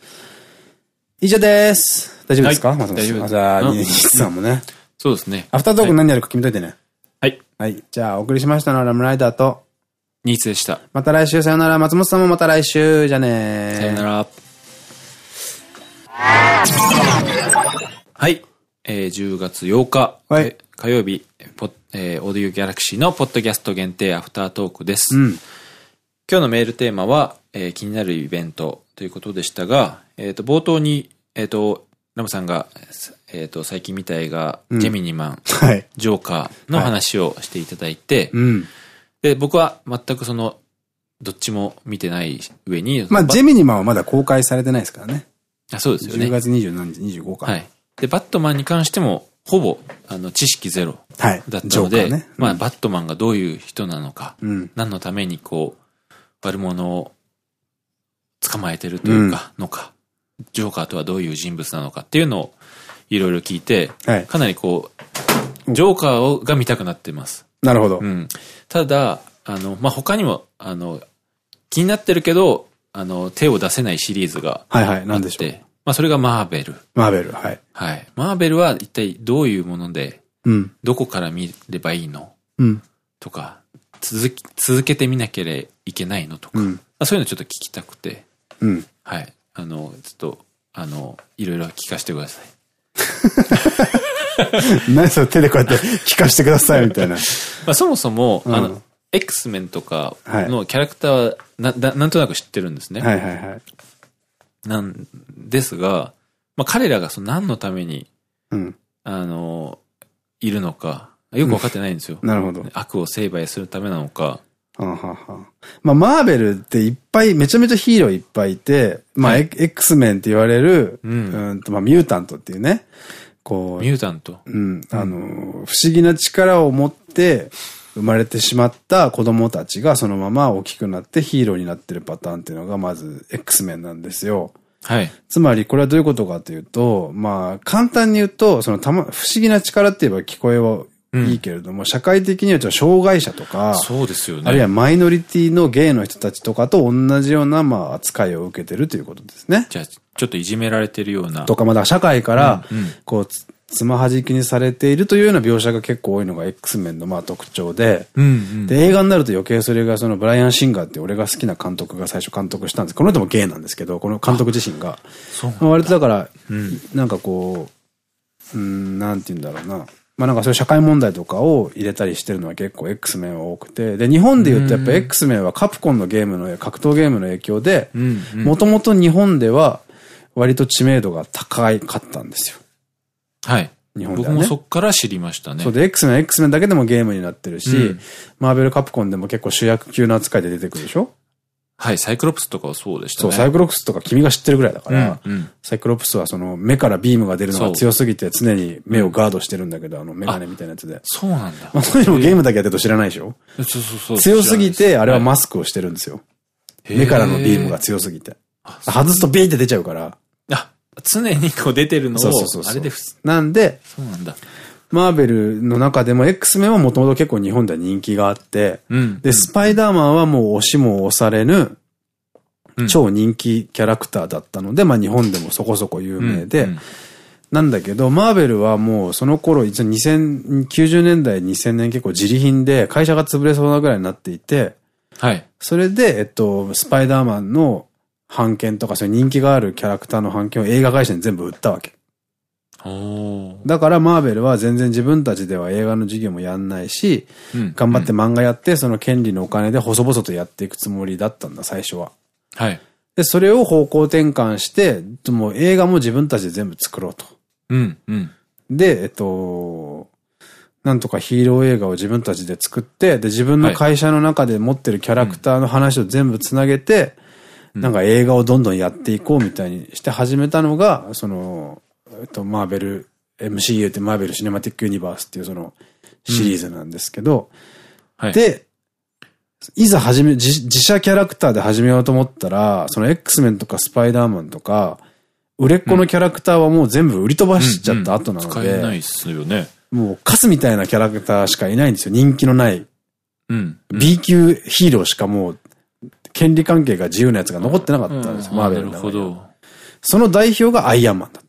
以上です。大丈夫ですか、はい、松本さん。じゃあ、さんもね。そうですね。アフタートーク何やるか決めといてね。はい。はい。じゃあ、お送りしましたのはラムライダーと、ニーツでした。また来週さよなら。松本さんもまた来週。じゃあねさよなら。はい。えー、10月8日。はい。火曜日、ポえー、オーディオギャラクシーのポッドキャスト限定アフタートークです。うん、今日のメールテーマは、えー、気になるイベントということでしたが、えっ、ー、と、冒頭に、えっ、ー、と、ラムさんが、えっ、と、最近見た映画、うん、ジェミニマン、はい、ジョーカーの話をしていただいて、はいうんで、僕は全くその、どっちも見てない上に。まあ、ジェミニマンはまだ公開されてないですからね。あ、そうですよね。10月20何日、25か。はい。で、バットマンに関しても、ほぼ、あの、知識ゼロだったので、はいねうん、まあ、バットマンがどういう人なのか、うん、何のためにこう、悪者を捕まえてるというか、のか、ジョーカーとはどういう人物なのかっていうのをいろいろ聞いて、はい、かなりこう、ジョーカーをが見たくなってます。なるほど。うん。ただ、あの、まあ、他にも、あの、気になってるけど、あの、手を出せないシリーズがはいはい、なんでしょう。まあ、それがマーベル。マーベル、はい。はい。マーベルは一体どういうもので、うん。どこから見ればいいのうん。とか、続き、続けてみなければいけないのとか、うん、そういうのちょっと聞きたくて、うん。はい。あの、ちょっと、あの、いろいろ聞かせてください。何それ手でこうやって聞かせてくださいみたいな。まあそもそも、あの、X メンとかのキャラクターはな、ななんとなく知ってるんですね。はいはいはい。なんですが、まあ彼らがその何のために、うん、あの、いるのか、よく分かってないんですよ。なるほど。悪を成敗するためなのか。はははまあ、マーベルっていっぱい、めちゃめちゃヒーローいっぱいいて、まあ、はい、X メンって言われる、うん、うんと、まあ、ミュータントっていうね、こう。ミュータント。うん。あの、不思議な力を持って生まれてしまった子供たちがそのまま大きくなってヒーローになってるパターンっていうのがまず X メンなんですよ。はい。つまりこれはどういうことかというと、まあ、簡単に言うと、そのたま、不思議な力って言えば聞こえはいいけれども、うん、社会的にはちょっと障害者とか、そうですよね。あるいはマイノリティのゲイの人たちとかと同じような、まあ、扱いを受けてるということですね。じゃあ、ちょっといじめられてるような。とか、まだ社会から、こう、つまはじきにされているというような描写が結構多いのが X メンのまあ特徴で、で、映画になると余計それがそのブライアン・シンガーって俺が好きな監督が最初監督したんです。この人もゲイなんですけど、この監督自身が。割とだから、うん、なんかこう、うん、なんて言うんだろうな。まあなんかそういう社会問題とかを入れたりしてるのは結構 X メンは多くて。で、日本で言うとやっぱ X メンはカプコンのゲームの、格闘ゲームの影響で、もともと日本では割と知名度が高いかったんですよ。はい。日本では、ね、僕もそっから知りましたね。そうで、X メン、X メンだけでもゲームになってるし、うん、マーベルカプコンでも結構主役級の扱いで出てくるでしょ？はい、サイクロプスとかはそうでしたね。そう、サイクロプスとか君が知ってるぐらいだから、うんうん、サイクロプスはその目からビームが出るのが強すぎて常に目をガードしてるんだけど、あのメガネみたいなやつで。そうなんだ。まあ、そういうのゲームだけやってると知らないでしょ？そうそうそう。強すぎて、あれはマスクをしてるんですよ。目からのビームが強すぎて。外すとビーって出ちゃうから。あ、常にこう出てるのを、あれでなんで、そうなんだ。マーベルの中でも X メンはもともと結構日本では人気があって、うん、で、スパイダーマンはもう押しも押されぬ、超人気キャラクターだったので、まあ日本でもそこそこ有名で、なんだけど、マーベルはもうその頃、一応2090年代、2000年結構自利品で会社が潰れそうなぐらいになっていて、はい。それで、えっと、スパイダーマンの版権とか、そういう人気があるキャラクターの版権を映画会社に全部売ったわけ。だからマーベルは全然自分たちでは映画の事業もやんないし、うん、頑張って漫画やって、その権利のお金で細々とやっていくつもりだったんだ、最初は。はい。で、それを方向転換して、もう映画も自分たちで全部作ろうと。うん、うん。で、えっと、なんとかヒーロー映画を自分たちで作って、で、自分の会社の中で持ってるキャラクターの話を全部つなげて、うん、なんか映画をどんどんやっていこうみたいにして始めたのが、その、と、マーベル、MCU ってマーベルシネマティックユニバースっていうそのシリーズなんですけど、うんはい、で、いざ始め、自自社キャラクターで始めようと思ったら、その X メンとかスパイダーマンとか、売れっ子のキャラクターはもう全部売り飛ばしちゃった後なので。使えないっすよね。もうカスみたいなキャラクターしかいないんですよ。人気のない。うん。B 級ヒーローしかもう、権利関係が自由なやつが残ってなかったんですよ、マーベルのなるほど。その代表がアイアンマンだと。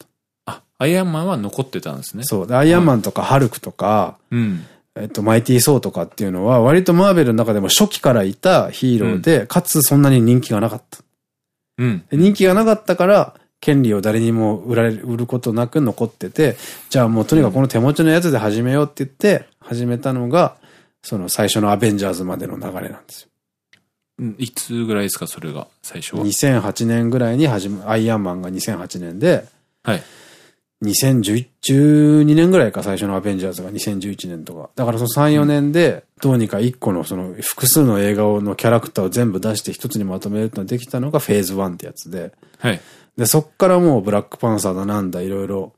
あ、アイアンマンは残ってたんですね。そう。アイアンマンとかハルクとか、うん。えっと、マイティー・ソーとかっていうのは、割とマーベルの中でも初期からいたヒーローで、うん、かつそんなに人気がなかった。うん。人気がなかったから、権利を誰にも売られる、売ることなく残ってて、じゃあもうとにかくこの手持ちのやつで始めようって言って、始めたのが、その最初のアベンジャーズまでの流れなんですよ。いつぐらいですか、それが、最初は。2008年ぐらいに始め、アイアンマンが2008年で、はい。2012年ぐらいか最初のアベンジャーズが2011年とか。だからその3、4年でどうにか1個のその複数の映画のキャラクターを全部出して一つにまとめるってのができたのがフェーズ1ってやつで。はい。で、そっからもうブラックパンサーだなんだいろいろ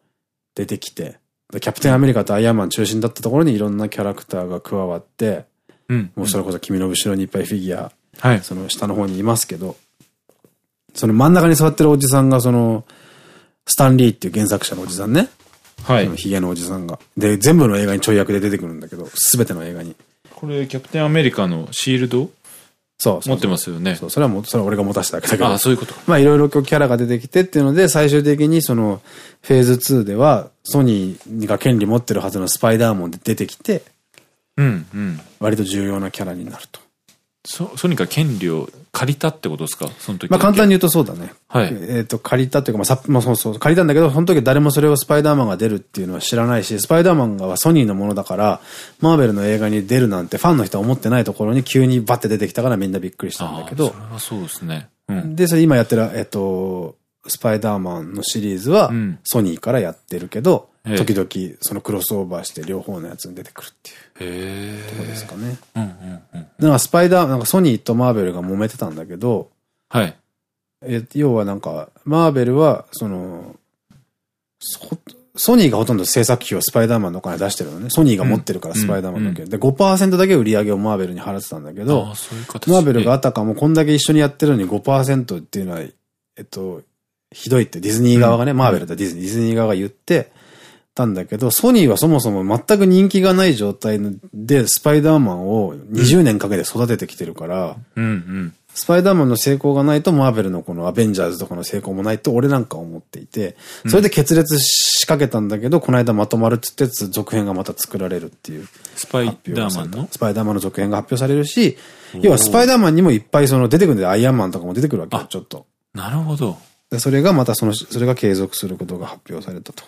出てきて。キャプテンアメリカとアイアンマン中心だったところにいろんなキャラクターが加わって、うん。もうそれこそ君の後ろにいっぱいフィギュア、はい。その下の方にいますけど、その真ん中に座ってるおじさんがその、スタンリーっていう原作者のおじさんね。はい。ヒゲのおじさんが。で、全部の映画にちょい役で出てくるんだけど、すべての映画に。これ、キャプテンアメリカのシールド？そう。持ってますよね。そう、それはもう、それは俺が持たせただけだけど。ああ、そういうこと。まあいろいろキャラが出てきてっていうので、最終的にその、フェーズ2では、ソニーが権利持ってるはずのスパイダーモンで出てきて、うんうん。割と重要なキャラになると。そ、ソニーが権利を借りたってことですか？その時。まあ簡単に言うとそうだね。はい。えっと、借りたっていうか、まあさ、まあそうそう、借りたんだけど、その時誰もそれをスパイダーマンが出るっていうのは知らないし、スパイダーマンがソニーのものだから、マーベルの映画に出るなんてファンの人は思ってないところに急にバッて出てきたからみんなびっくりしたんだけど。それはそうですね。うん、で、それ今やってる、えっと、スパイダーマンのシリーズは、ソニーからやってるけど、うん、時々そのクロスオーバーして両方のやつに出てくるっていう。とこですかね。なんかスパイダー、なんかソニーとマーベルが揉めてたんだけど、はい。え、要はなんか、マーベルは、その、ソニーがほとんど制作費をスパイダーマンのお金出してるのね。ソニーが持ってるから、スパイダーマンの件。で、5%だけ売り上げをマーベルに払ってたんだけど、マーベルがあたかもこんだけ一緒にやってるのに5%っていうのは、えっと、ひどいって。ディズニー側がね、マーベルとディズニー、ディズニー側が言ってたんだけど、ソニーはそもそも全く人気がない状態でスパイダーマンを20年かけて育ててきてるから、うんうん、スパイダーマンの成功がないとマーベルのこのアベンジャーズとかの成功もないと俺なんか思っていて、それで決裂しかけたんだけど、この間まとまるっつって続編がまた作られるっていう。スパイダーマンの？スパイダーマンの続編が発表されるし、要はスパイダーマンにもいっぱいその出てくるんで、アイアンマンとかも出てくるわけよ、ちょっと。なるほど。でそれがまたその、それが継続することが発表されたと。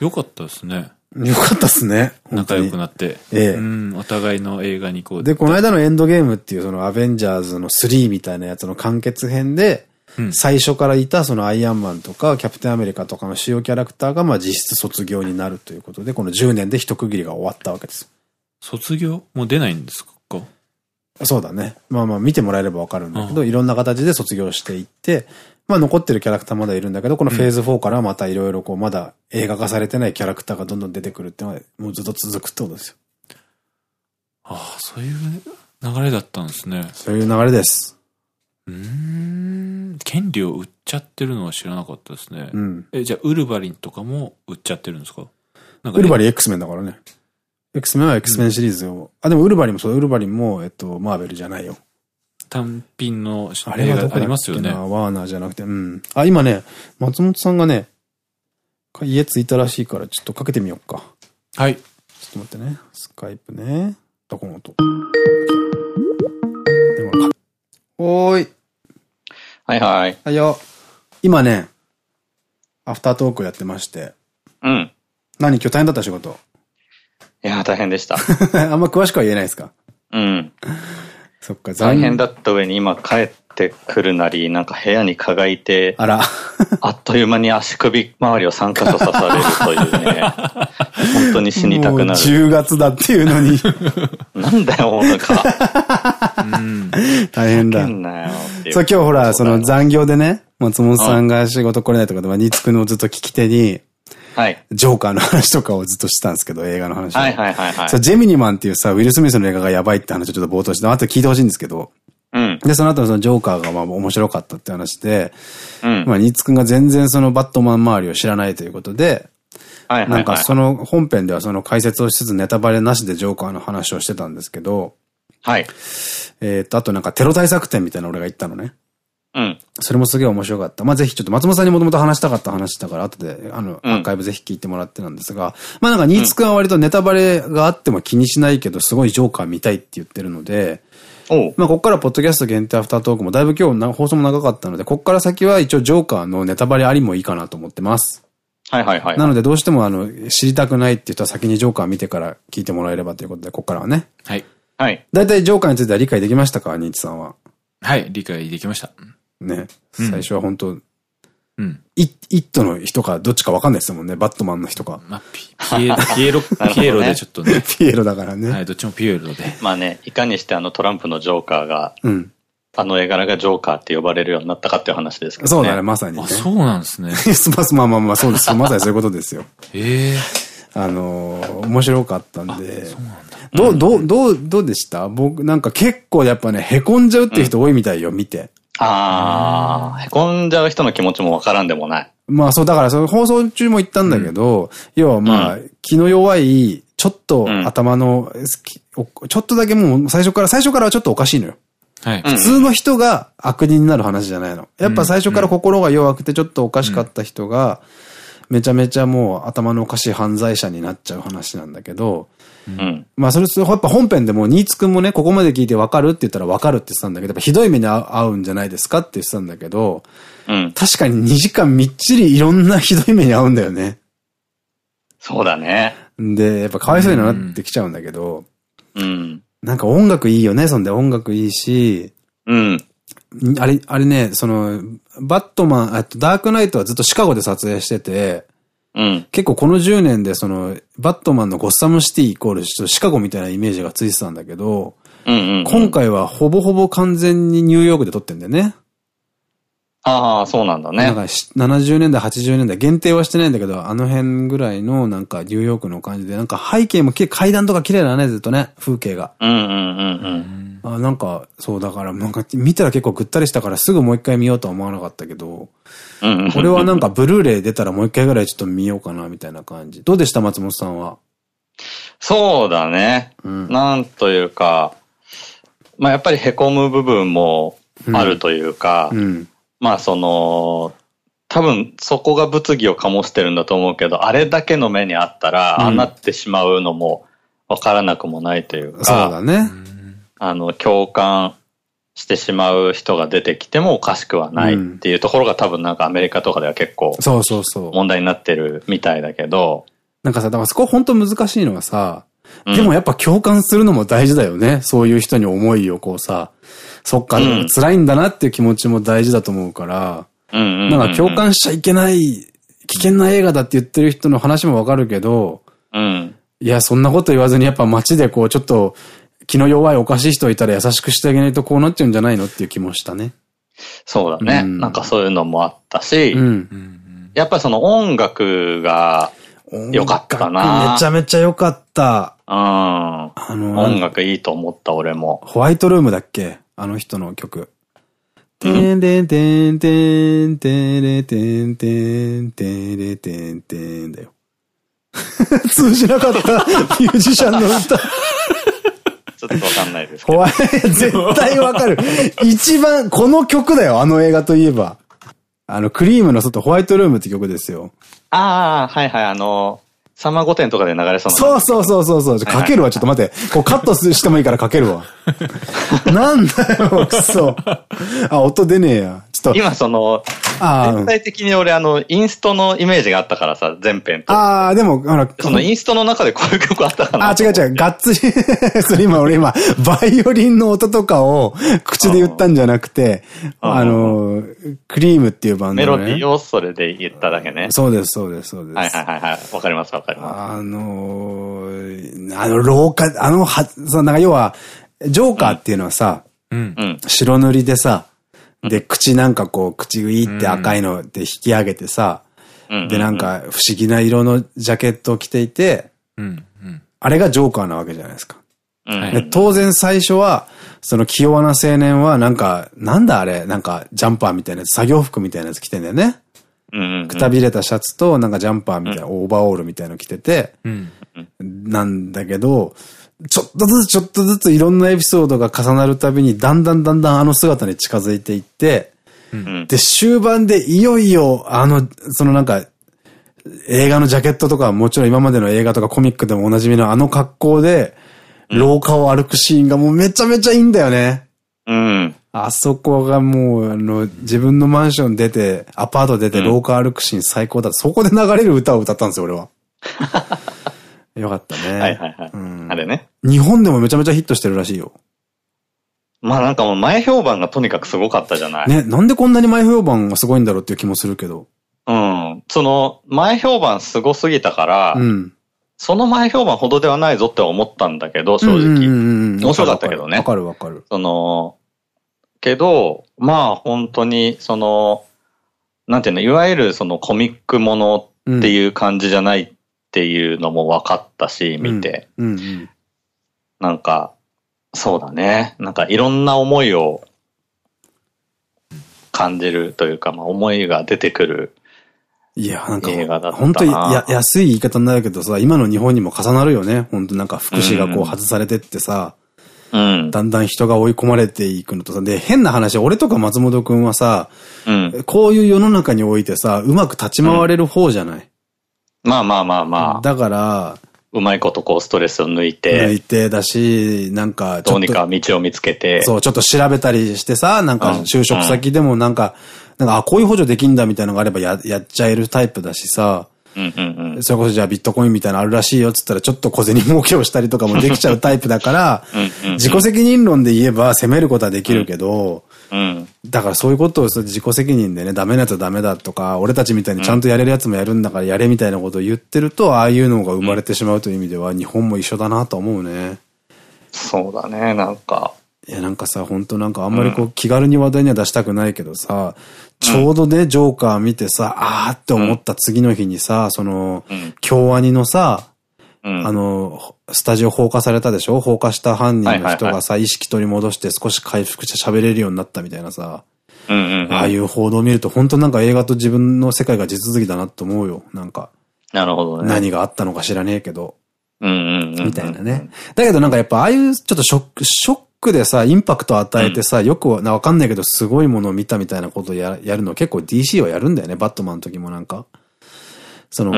よかったですね。よかったっすね。仲良くなって。ええ。うん、お互いの映画にこう。で、この間のエンドゲームっていうそのアベンジャーズの3みたいなやつの完結編で、うん、最初からいたそのアイアンマンとかキャプテンアメリカとかの主要キャラクターがまあ実質卒業になるということで、この10年で一区切りが終わったわけです。卒業？もう出ないんですか？そうだね。まあまあ見てもらえればわかるんだけど、いろんな形で卒業していって、まあ残ってるキャラクターまだいるんだけど、このフェーズ4からまたいろいろこう、まだ映画化されてないキャラクターがどんどん出てくるっていうのは、もうずっと続くってことですよ。ああ、そういう流れだったんですね。そういう流れです。うん。権利を売っちゃってるのは知らなかったですね。うん。え、じゃあ、ウルバリンとかも売っちゃってるんですか？なんか、ウルバリン X メンだからね。X メンは X メンシリーズを。うん、あ、でもウルバリンもそう、ウルバリンも、えっと、マーベルじゃないよ。単品の映画ありますよね。ワーナーじゃなくて、うん。あ、今ね、松本さんがね、家着いたらしいから、ちょっとかけてみようか。はい。ちょっと待ってね。スカイプね。どこの音。おーい。はいはい。はいよ。今ね、アフタートークやってまして。うん。何？今日大変だった仕事いや、大変でした。あんま詳しくは言えないですか？うん。そっか、大変だった上に今帰ってくるなり、なんか部屋に蚊がいて、あら。あっという間に足首周りを3箇所刺されるというね、本当に死にたくなる。10月だっていうのに。なんだよ、ほんか。大変だ。そう、今日ほら、その残業でね、松本さんが仕事来れないとかで、まあ、ニーツくんのずっと聞き手に、はい。ジョーカーの話とかをずっとしてたんですけど、映画の話はいはいはいはい。ジェミニマンっていうさ、ウィル・スミスの映画がやばいって話をちょっと冒頭して、あと聞いてほしいんですけど、うん。で、その後のそのジョーカーがまあ面白かったって話で、うん。まあ、ニーツくんが全然そのバットマン周りを知らないということで、はいなんかその本編ではその解説をしつつネタバレなしでジョーカーの話をしてたんですけど、はい。えっと、あとなんかテロ対策展みたいな俺が言ったのね。うん。それもすげえ面白かった。まあ、ぜひちょっと松本さんにもともと話したかった話だから、後で、あの、アーカイブぜひ聞いてもらってなんですが、まあなんか、ニーツくんは割とネタバレがあっても気にしないけど、すごいジョーカー見たいって言ってるので、まあ、こっからポッドキャスト限定アフタートークもだいぶ今日放送も長かったので、こっから先は一応ジョーカーのネタバレありもいいかなと思ってます。はいはいはい。なのでどうしてもあの、知りたくないっていう人は先にジョーカー見てから聞いてもらえればということで、こっからはね。はい。はい。だいたいジョーカーについては理解できましたかニーツさんは。はい、理解できました。ね。最初は本当うん。イットの人かどっちかわかんないですもんね。バットマンの人か。まあ、ピピエピエロ、ピエロ でちょっとね。ピエロだからね。はい、どっちもピエロで。まあね、いかにしてあのトランプのジョーカーが、うん。あの絵柄がジョーカーって呼ばれるようになったかっていう話ですけどね。そうだね、まさに、ね。あ、そうなんですね。まあまあまあ、そうですよ。まさにそういうことですよ。ええあのー、面白かったんで。そうなんだ。どう、どう、どう、どうでした？僕、なんか結構やっぱね、凹んじゃうっていう人多いみたいよ、見て。ああ、へこんじゃう人の気持ちもわからんでもない。まあそう、だからその放送中も言ったんだけど、うん、要はまあ、うん、気の弱い、ちょっと頭の、うん、ちょっとだけもう最初から、最初からはちょっとおかしいのよ。はい、普通の人が悪人になる話じゃないの。やっぱ最初から心が弱くてちょっとおかしかった人が、めちゃめちゃもう頭のおかしい犯罪者になっちゃう話なんだけど、うん。まあそれ、やっぱ本編でも、ニーツくんもね、ここまで聞いてわかるって言ったらわかるって言ってたんだけど、やっぱひどい目に遭うんじゃないですかって言ってたんだけど、うん。確かに2時間みっちりいろんなひどい目に遭うんだよね。そうだね。で、やっぱかわいそうになってきちゃうんだけど、うん。なんか音楽いいよね、そんで音楽いいし、うん。あれ、あれね、その、バットマン、あとダークナイトはずっとシカゴで撮影してて、うん、結構この10年でその、バットマンのゴッサムシティイコールシカゴみたいなイメージがついてたんだけど、今回はほぼほぼ完全にニューヨークで撮ってんだよね。ああ、そうなんだね。なんか70年代、80年代、限定はしてないんだけど、あの辺ぐらいのなんかニューヨークの感じで、なんか背景も階段とか綺麗だね、ずっとね、風景が。うんうんうんうん。あなんか、そうだから、なんか見たら結構ぐったりしたからすぐもう一回見ようとは思わなかったけど、俺はなんかブルーレイ出たらもう一回ぐらいちょっと見ようかなみたいな感じ。どうでした松本さんは？そうだね。うん、なんというか、まあやっぱり凹む部分もあるというか、うんうん、まあその、多分そこが物議を醸してるんだと思うけど、あれだけの目にあったら、うん、ああなってしまうのもわからなくもないというか。そうだね。あの、共感してしまう人が出てきてもおかしくはないっていうところが多分なんかアメリカとかでは結構、そうそうそう。問題になってるみたいだけど。なんかさ、だからそこ本当難しいのがさ、でもやっぱ共感するのも大事だよね。そういう人に思いをこうさ、そっか、うん、辛いんだなっていう気持ちも大事だと思うから、なんか共感しちゃいけない、危険な映画だって言ってる人の話もわかるけど、うん、いや、そんなこと言わずにやっぱ街でこうちょっと気の弱いおかしい人いたら優しくしてあげないとこうなっちゃうんじゃないのっていう気もしたね。そうだね。うん、なんかそういうのもあったし、うん、やっぱりその音楽が良かったなめちゃめちゃ良かった。うん。あの、音楽いいと思った俺も。ホワイトルームだっけ？あの人の曲。てんてんてんてんてれてんてんてれてんてんだよ。通じなかった、ミュージシャンの歌。ちょっとわかんないですけど。絶対わかる。一番、この曲だよ、あの映画といえば。あの、クリームの外、ホワイトルームって曲ですよ。ああ、はいはい、あの、サンマ御殿とかで流れそうな。そうそうそうそうそう。かけるわ、ちょっと待って。こうカットしてもいいからかけるわ。なんだよ、くそ。あ、音出ねえや。と。今その、全体的に俺あの、インストのイメージがあったからさ、全編と。ああ、でも、あの、そのインストの中でこういう曲あったかな。あ、違う違う、がっつりそれ今俺今、バイオリンの音とかを口で言ったんじゃなくて、あの、クリームっていうバンド、ね、メロディーをそれで言っただけね。そうです、そうです、そうです。はいはいはいはい。わかりますわかります。あのあの廊下、あのは、そのなんか要は、ジョーカーっていうのはさ、うん、白塗りでさ、で、口なんかこう、口ウィって赤いので引き上げてさ、で、なんか不思議な色のジャケットを着ていて、あれがジョーカーなわけじゃないですか。で当然最初は、その気弱な青年はなんか、なんだあれ、なんかジャンパーみたいなやつ、作業服みたいなやつ着てんだよね。くたびれたシャツとなんかジャンパーみたいな、オーバーオールみたいなの着てて、なんだけど、ちょっとずつちょっとずついろんなエピソードが重なるたびに、だんだんだんだんあの姿に近づいていって、うん、で、終盤でいよいよ、あの、そのなんか、映画のジャケットとか、もちろん今までの映画とかコミックでもおなじみのあの格好で、廊下を歩くシーンがもうめちゃめちゃいいんだよね。うん。あそこがもう、あの、自分のマンション出て、アパート出て廊下歩くシーン最高だ。そこで流れる歌を歌ったんですよ、俺は。よかったね。はいはいはい。あれね。日本でもめちゃめちゃヒットしてるらしいよ。まあなんかもう前評判がとにかくすごかったじゃない。ね、なんでこんなに前評判がすごいんだろうっていう気もするけど。うん。その、前評判すごすぎたから、うん、その前評判ほどではないぞって思ったんだけど、正直。面白かったけどね。わかるわかる。その、けど、まあ本当に、その、なんていうの、いわゆるそのコミックものっていう感じじゃないっていうのも分かったし、見て。なんか、そうだね。なんかいろんな思いを感じるというか、まあ思いが出てくるいや、なんか、本当にや安い言い方になるけどさ、今の日本にも重なるよね。本当なんか福祉がこう外されてってさ、うん、だんだん人が追い込まれていくのとさ、で、変な話、俺とか松本くんはさ、うん、こういう世の中においてさ、うまく立ち回れる方じゃない、まあまあまあまあ。だから、うまいことこうストレスを抜いて。抜いてだし、なんかどうにか道を見つけて。そう、ちょっと調べたりしてさ、なんか就職先でもなんか、なんか、あ、こういう補助できんだみたいなのがあればや、やっちゃえるタイプだしさ。それこそじゃあビットコインみたいなのあるらしいよっつったらちょっと小銭儲けをしたりとかもできちゃうタイプだから、自己責任論で言えば責めることはできるけど、うん、だからそういうことを自己責任でね、ダメなやつはダメだとか、俺たちみたいにちゃんとやれるやつもやるんだからやれみたいなことを言ってると、ああいうのが生まれてしまうという意味では、日本も一緒だなと思うね。そうだね、なんか。いや、なんかさ、本当なんかあんまりこう気軽に話題には出したくないけどさ、ちょうどね、ジョーカー見てさ、あーって思った次の日にさ、その、京アニのさ、あの、スタジオ放火されたでしょ？放火した犯人の人がさ、意識取り戻して少し回復して喋れるようになったみたいなさ、ああいう報道を見ると本当なんか映画と自分の世界が地続きだなって思うよ。なんか。なるほどね。何があったのか知らねえけど。みたいなね。だけどなんかやっぱああいうちょっとショック、ショックでさ、インパクト与えてさ、よくわかんないけど、すごいものを見たみたいなことをややるの結構 DC はやるんだよね、バットマンの時もなんか。その、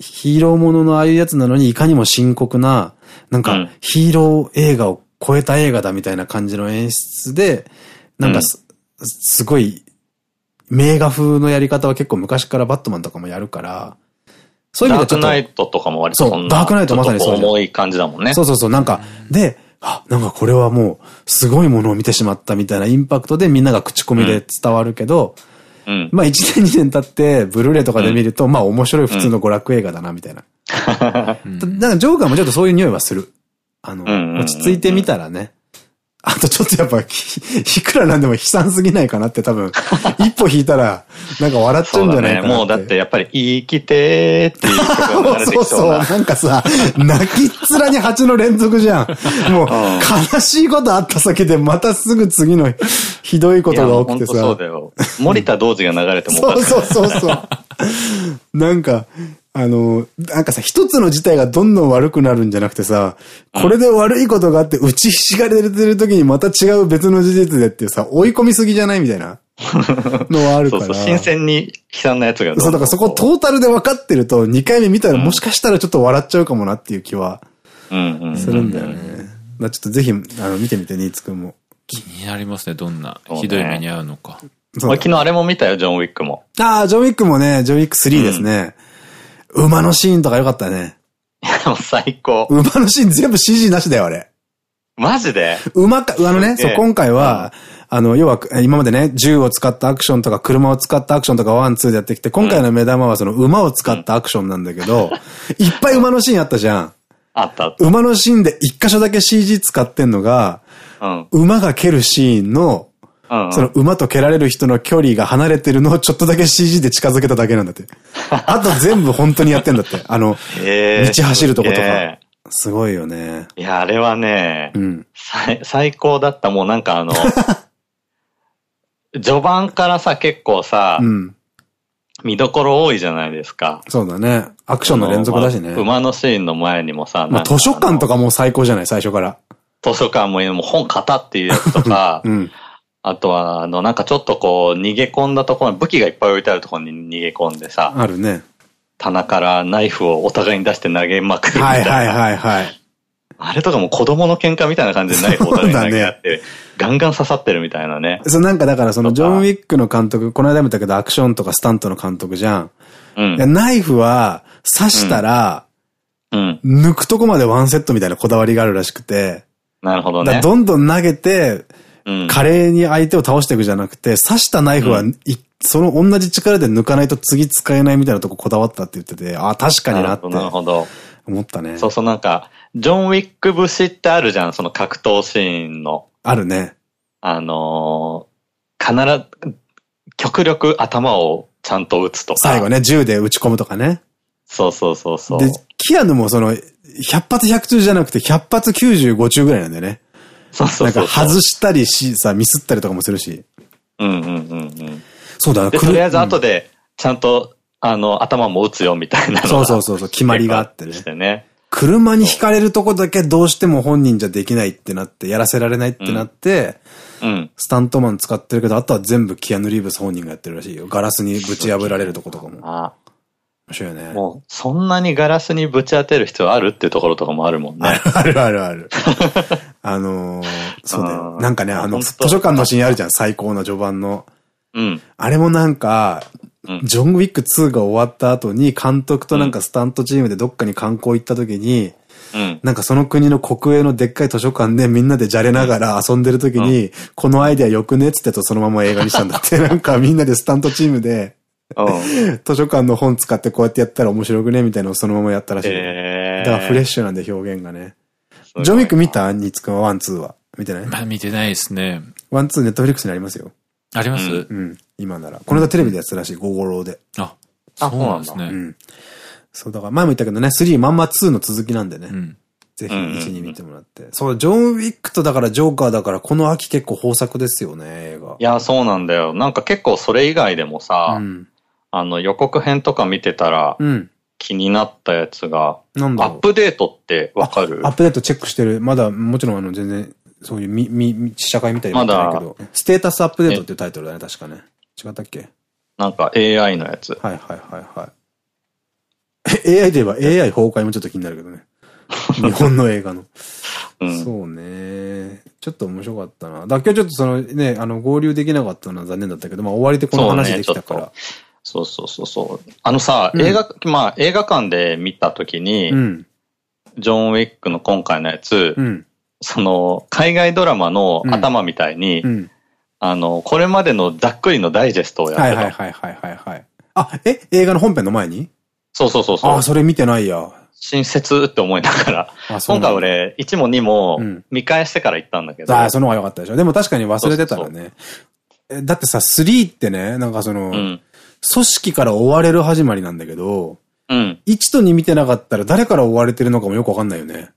ヒーローもののああいうやつなのに、いかにも深刻な、なんか、ヒーロー映画を超えた映画だみたいな感じの演出で、なんかす、うん、すごい、名画風のやり方は結構昔からバットマンとかもやるから、そういう意味でちょっと。ダークナイトとかも割とそんな。ダークナイトまさにそう。重い感じだもんね。そうそうそう。なんか、で、あ、なんかこれはもう、すごいものを見てしまったみたいなインパクトでみんなが口コミで伝わるけど、うん、まあ1年2年経って、ブルーレイとかで見ると、うん、まあ面白い普通の娯楽映画だな、みたいな。うん、なんかジョーカーもちょっとそういう匂いはする。あの、落ち着いてみたらね。あとちょっとやっぱ、いくらなんでも悲惨すぎないかなって多分、一歩引いたら、なんか笑っちゃうんじゃないかな、ね。もうだってやっぱり、生きてーっていう曲がそう そうそう。なんかさ、泣きっ面に蜂の連続じゃん。もう、悲しいことあった先で、またすぐ次のひどいことが起きてさ。そうだよ。森田童子が流れてもそうそうそうそう。なんか、あの、なんかさ、一つの事態がどんどん悪くなるんじゃなくてさ、これで悪いことがあって、打ちひしがれてる時にまた違う別の事実でっていうさ、追い込みすぎじゃないみたいなのはあるから。そうそう、新鮮に悲惨なやつが。そう、だからそこトータルで分かってると、2回目見たらもしかしたらちょっと笑っちゃうかもなっていう気は、するんだよね。まちょっとぜひ、あの、見てみて、ニーツくんも。気になりますね、どんなひどい目に遭うのか。昨日あれも見たよ、ジョン・ウィックも。ああ、ジョン・ウィックもね、ジョン・ウィック3ですね。うん馬のシーンとか良かったね。いや、もう最高。馬のシーン全部 CG なしだよ、あれ。マジで？馬か、あのね、そう、今回は、うん、あの、要は、今までね、銃を使ったアクションとか、車を使ったアクションとか、 one、two でやってきて、今回の目玉はその馬を使ったアクションなんだけど、うん、いっぱい馬のシーンあったじゃん。あった。馬のシーンで一箇所だけ CG 使ってんのが、うん、馬が蹴るシーンのその馬と蹴られる人の距離が離れてるのをちょっとだけ CG で近づけただけなんだって。あと全部本当にやってんだって。あの、道走るとことか。すごいよね。いや、あれはね、うん、最高だった。もうなんかあの、序盤からさ、結構さ、うん、見どころ多いじゃないですか。そうだね。アクションの連続だしね。馬のシーンの前にもさ、まあ、図書館とかも最高じゃない？最初から。図書館ももう本型っていうやつとか、うん、あとは、あの、なんかちょっとこう、逃げ込んだところ、武器がいっぱい置いてあるところに逃げ込んでさ。あるね。棚からナイフをお互いに出して投げまくるみたいな。はいはいはいはい。あれとかも子供の喧嘩みたいな感じでナイフをお互いに投げ合って、ね、ガンガン刺さってるみたいなね。そう、なんかだからそのジョン・ウィックの監督、この間も言ったけどアクションとかスタントの監督じゃん。うん。ナイフは刺したら、うん。抜くとこまでワンセットみたいなこだわりがあるらしくて。なるほどね。どんどん投げて、華麗に相手を倒していくじゃなくて、刺したナイフは、うん、その同じ力で抜かないと次使えないみたいなとここだわったって言ってて、ああ、確かになって。なるほど。思ったね。そうそう、なんか、ジョン・ウィック節ってあるじゃん、その格闘シーンの。あるね。あのー、必ず、極力頭をちゃんと撃つとか。最後ね、銃で撃ち込むとかね。そうそうそうそう。で、キアヌもその、100発100中じゃなくて100発95中ぐらいなんだよね。そうそうなんか外したりし、さ、ミスったりとかもするし。うんうんうんうん。そうだとりあえず後で、ちゃんと、あの、頭も打つよみたいなそうそうそうそう、決まりがあってね。してね。車に引かれるとこだけどうしても本人じゃできないってなって、やらせられないってなって、うん。スタントマン使ってるけど、あとは全部キアヌ・リーブス本人がやってるらしいよ。ガラスにぶち破られるとことかも。あ面白いね。もう、そんなにガラスにぶち当てる必要あるっていうところとかもあるもんね。あるあるある。あのー、そうだよ。なんかね、あの、図書館のシーンあるじゃん、最高の序盤の。うん。あれもなんか、ジョン・ウィック2が終わった後に監督となんかスタントチームでどっかに観光行った時に、うん、なんかその国の国営のでっかい図書館でみんなでじゃれながら遊んでる時に、うん、このアイデアよくねっつってとそのまま映画にしたんだって、なんかみんなでスタントチームで、図書館の本使ってこうやってやったら面白くねみたいなのをそのままやったらしい。だからフレッシュなんで表現がね。ジョン・ウィック見た？ニーツくんは one、two は。見てない？まあ見てないですね。 one、two ネットフリックスにありますよ。あります？うん。今なら。この間テレビでやってたらしい、午後ローで。あ、そうなんですね。うん。そう、だから前も言ったけどね、3まんま2の続きなんでね。うん。ぜひ1、2見てもらって。そう、ジョン・ウィックとだからジョーカーだからこの秋結構豊作ですよね、映画。いや、そうなんだよ。なんか結構それ以外でもさ、うん、あの予告編とか見てたら、うん、気になったやつが、アップデートってわかる？アップデートチェックしてる。まだもちろんあの全然そういうみ、み、試写会みたいになってないけど、ステータスアップデートっていうタイトルだね、確かね。違ったっけ？なんか AI のやつ。はいはいはいはい。AI で言えば AI 崩壊もちょっと気になるけどね。日本の映画の。うん、そうね。ちょっと面白かったな。だ今日ちょっとそのね、あの、合流できなかったのは残念だったけど、まあ終わりでこの話できたから。そう、ね、そうそうそうあのさ、うん、映画、まあ映画館で見たときに、うん、ジョン・ウィックの今回のやつ、その、海外ドラマの頭みたいに、あの、これまでのざっくりのダイジェストをやってた。はいはいはいはいはい。あ、え？映画の本編の前に？そうそうそうそう。あ、それ見てないや。親切って思いながら。今回俺、1も2も見返してから行ったんだけど。ああ、その方が良かったでしょ。でも確かに忘れてたらね。だってさ、3ってね、なんかその、うん、組織から追われる始まりなんだけど、うん。1と2見てなかったら誰から追われてるのかもよくわかんないよね。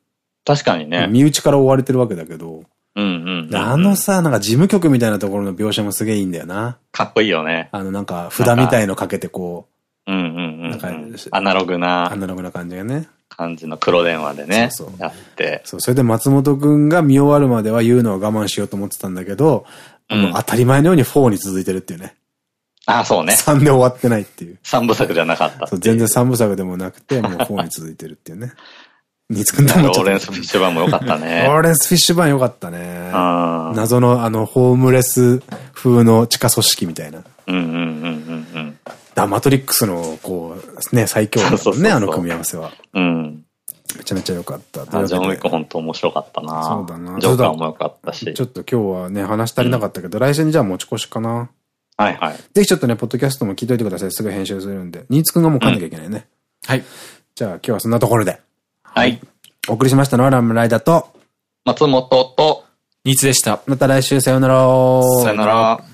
確かにね。身内から追われてるわけだけど。うんうん。あのさ、なんか事務局みたいなところの描写もすげえいいんだよな。かっこいいよね。あのなんか札みたいのかけてこう。うんうんうん。なんか、アナログな。アナログな感じがね。感じの黒電話でね。そうそう。やって。そう、それで松本くんが見終わるまでは言うのは我慢しようと思ってたんだけど、あの、当たり前のように4に続いてるっていうね。ああ、そうね。3で終わってないっていう。3部作じゃなかったそう、全然3部作でもなくて、もう4に続いてるっていうね。ニツくんともローレンス・フィッシュバーンも良かったね。ローレンス・フィッシュバーン良かったね。謎のあの、ホームレス風の地下組織みたいな。うんうんうんうんうん。だマトリックスの、こう、ね、最強だもんね、あの組み合わせは。うん。めちゃめちゃ良かった。ジョン・ウィック本当面白かったなそうだな。ジョーカーも良かったし。ちょっと今日はね、話足りなかったけど、来週にじゃあ持ち越しかな。はいはい。ぜひちょっとね、ポッドキャストも聞いといてください。すぐ編集するんで。ニーツくんがもう噛んなきゃいけないね。はい。じゃあ今日はそんなところで。はい。お送りしましたのはラムライダーと、松本と、ニーツでした。また来週さよなら。さよなら。